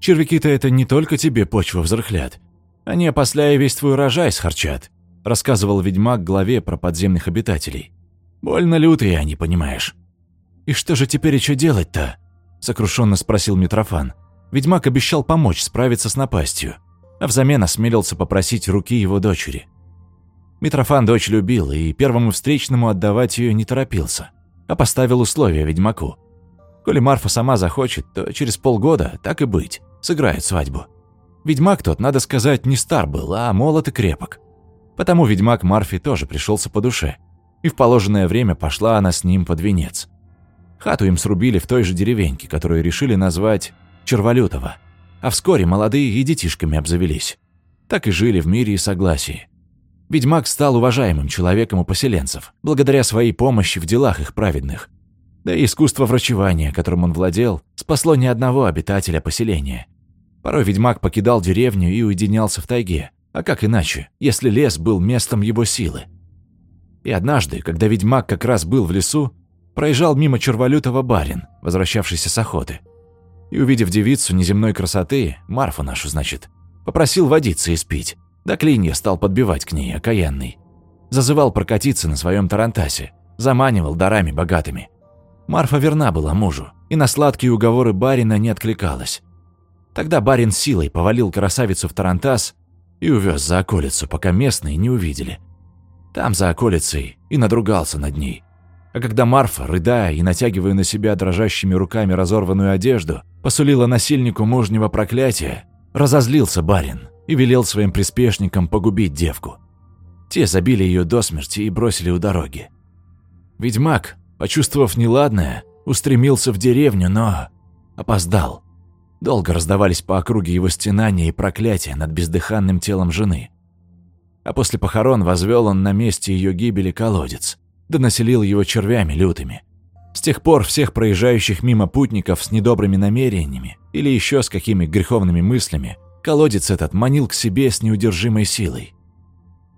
Червяки-то это не только тебе почву взрыхлят. Они опосля весь твой урожай схарчат, рассказывал ведьмак главе про подземных обитателей. Больно лютые они, понимаешь. И что же теперь еще делать-то? – сокрушенно спросил Митрофан. Ведьмак обещал помочь справиться с напастью, а взамен осмелился попросить руки его дочери. Митрофан дочь любил и первому встречному отдавать ее не торопился, а поставил условия ведьмаку. Коли Марфа сама захочет, то через полгода, так и быть, сыграет свадьбу. Ведьмак тот, надо сказать, не стар был, а молод и крепок. Потому ведьмак Марфе тоже пришелся по душе, и в положенное время пошла она с ним под венец. Хату им срубили в той же деревеньке, которую решили назвать Черволютово. А вскоре молодые и детишками обзавелись. Так и жили в мире и согласии. Ведьмак стал уважаемым человеком у поселенцев, благодаря своей помощи в делах их праведных. Да и искусство врачевания, которым он владел, спасло ни одного обитателя поселения. Порой ведьмак покидал деревню и уединялся в тайге. А как иначе, если лес был местом его силы? И однажды, когда ведьмак как раз был в лесу, проезжал мимо Червалютова барин, возвращавшийся с охоты. И, увидев девицу неземной красоты, Марфу нашу, значит, попросил водиться и спить. Да клинья стал подбивать к ней, окаянный. Зазывал прокатиться на своем тарантасе, заманивал дарами богатыми. Марфа верна была мужу, и на сладкие уговоры барина не откликалась. Тогда барин силой повалил красавицу в тарантас и увез за околицу, пока местные не увидели. Там, за околицей, и надругался над ней. А когда Марфа, рыдая и натягивая на себя дрожащими руками разорванную одежду, посулила насильнику мужнего проклятия, разозлился барин и велел своим приспешникам погубить девку. Те забили ее до смерти и бросили у дороги. Ведьмак, почувствовав неладное, устремился в деревню, но опоздал. Долго раздавались по округе его стенания и проклятия над бездыханным телом жены. А после похорон возвел он на месте ее гибели колодец, да населил его червями лютыми. С тех пор всех проезжающих мимо путников с недобрыми намерениями или еще с какими греховными мыслями колодец этот манил к себе с неудержимой силой.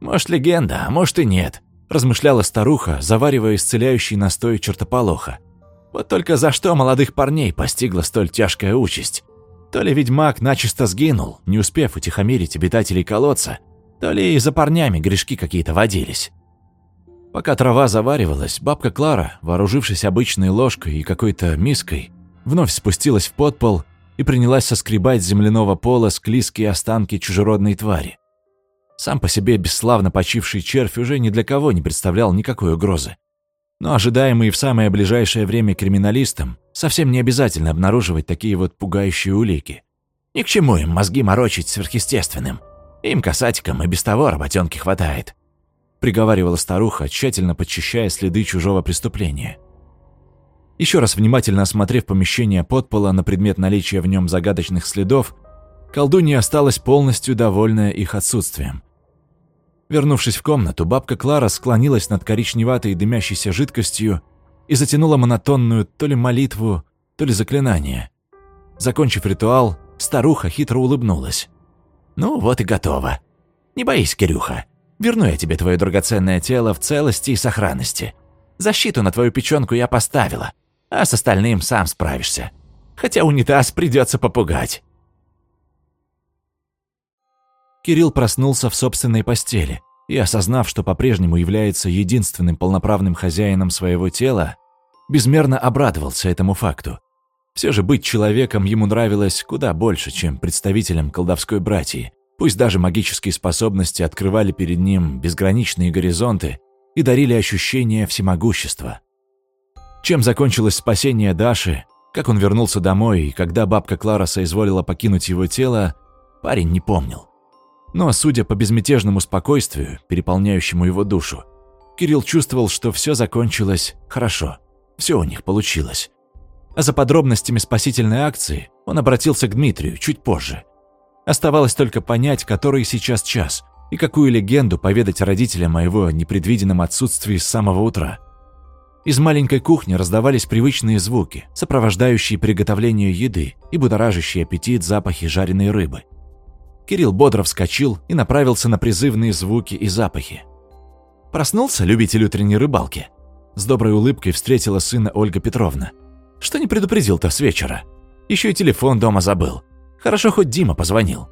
«Может, легенда, а может и нет», – размышляла старуха, заваривая исцеляющий настой чертополоха. «Вот только за что молодых парней постигла столь тяжкая участь? То ли ведьмак начисто сгинул, не успев утихомирить обитателей колодца, то ли и за парнями грешки какие-то водились. Пока трава заваривалась, бабка Клара, вооружившись обычной ложкой и какой-то миской, вновь спустилась в подпол и принялась соскребать с земляного пола склизкие останки чужеродной твари. Сам по себе бесславно почивший червь уже ни для кого не представлял никакой угрозы. Но ожидаемый в самое ближайшее время криминалистам совсем не обязательно обнаруживать такие вот пугающие улики. Ни к чему им мозги морочить сверхъестественным. Им, касатикам, и без того работенки хватает. Приговаривала старуха, тщательно подчищая следы чужого преступления. Еще раз внимательно осмотрев помещение подпола на предмет наличия в нем загадочных следов, колдунья осталась полностью довольная их отсутствием. Вернувшись в комнату, бабка Клара склонилась над коричневатой дымящейся жидкостью и затянула монотонную то ли молитву, то ли заклинание. Закончив ритуал, старуха хитро улыбнулась. «Ну вот и готово. Не боись, Кирюха. Верну я тебе твое драгоценное тело в целости и сохранности. Защиту на твою печенку я поставила, а с остальным сам справишься. Хотя унитаз придется попугать». Кирилл проснулся в собственной постели и, осознав, что по-прежнему является единственным полноправным хозяином своего тела, безмерно обрадовался этому факту. Все же быть человеком ему нравилось куда больше, чем представителем колдовской братьи. Пусть даже магические способности открывали перед ним безграничные горизонты и дарили ощущение всемогущества. Чем закончилось спасение Даши, как он вернулся домой и когда бабка Клара соизволила покинуть его тело, парень не помнил. Но, судя по безмятежному спокойствию, переполняющему его душу, Кирилл чувствовал, что все закончилось хорошо, все у них получилось. А за подробностями спасительной акции он обратился к Дмитрию чуть позже. Оставалось только понять, который сейчас час и какую легенду поведать родителям о его непредвиденном отсутствии с самого утра. Из маленькой кухни раздавались привычные звуки, сопровождающие приготовление еды и будоражащий аппетит запахи жареной рыбы – Кирилл бодро вскочил и направился на призывные звуки и запахи. Проснулся любитель утренней рыбалки. С доброй улыбкой встретила сына Ольга Петровна. Что не предупредил-то с вечера? Еще и телефон дома забыл. Хорошо, хоть Дима позвонил.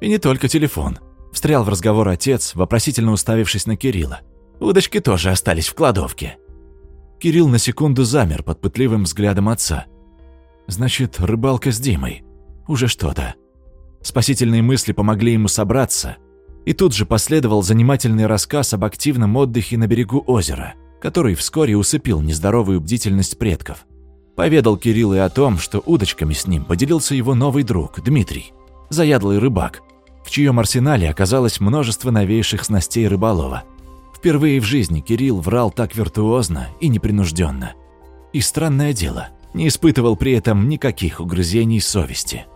И не только телефон. Встрял в разговор отец, вопросительно уставившись на Кирилла. Удочки тоже остались в кладовке. Кирилл на секунду замер под пытливым взглядом отца. Значит, рыбалка с Димой. Уже что-то. Спасительные мысли помогли ему собраться, и тут же последовал занимательный рассказ об активном отдыхе на берегу озера, который вскоре усыпил нездоровую бдительность предков. Поведал Кирилл и о том, что удочками с ним поделился его новый друг, Дмитрий, заядлый рыбак, в чьем арсенале оказалось множество новейших снастей рыболова. Впервые в жизни Кирилл врал так виртуозно и непринужденно. И странное дело, не испытывал при этом никаких угрызений совести –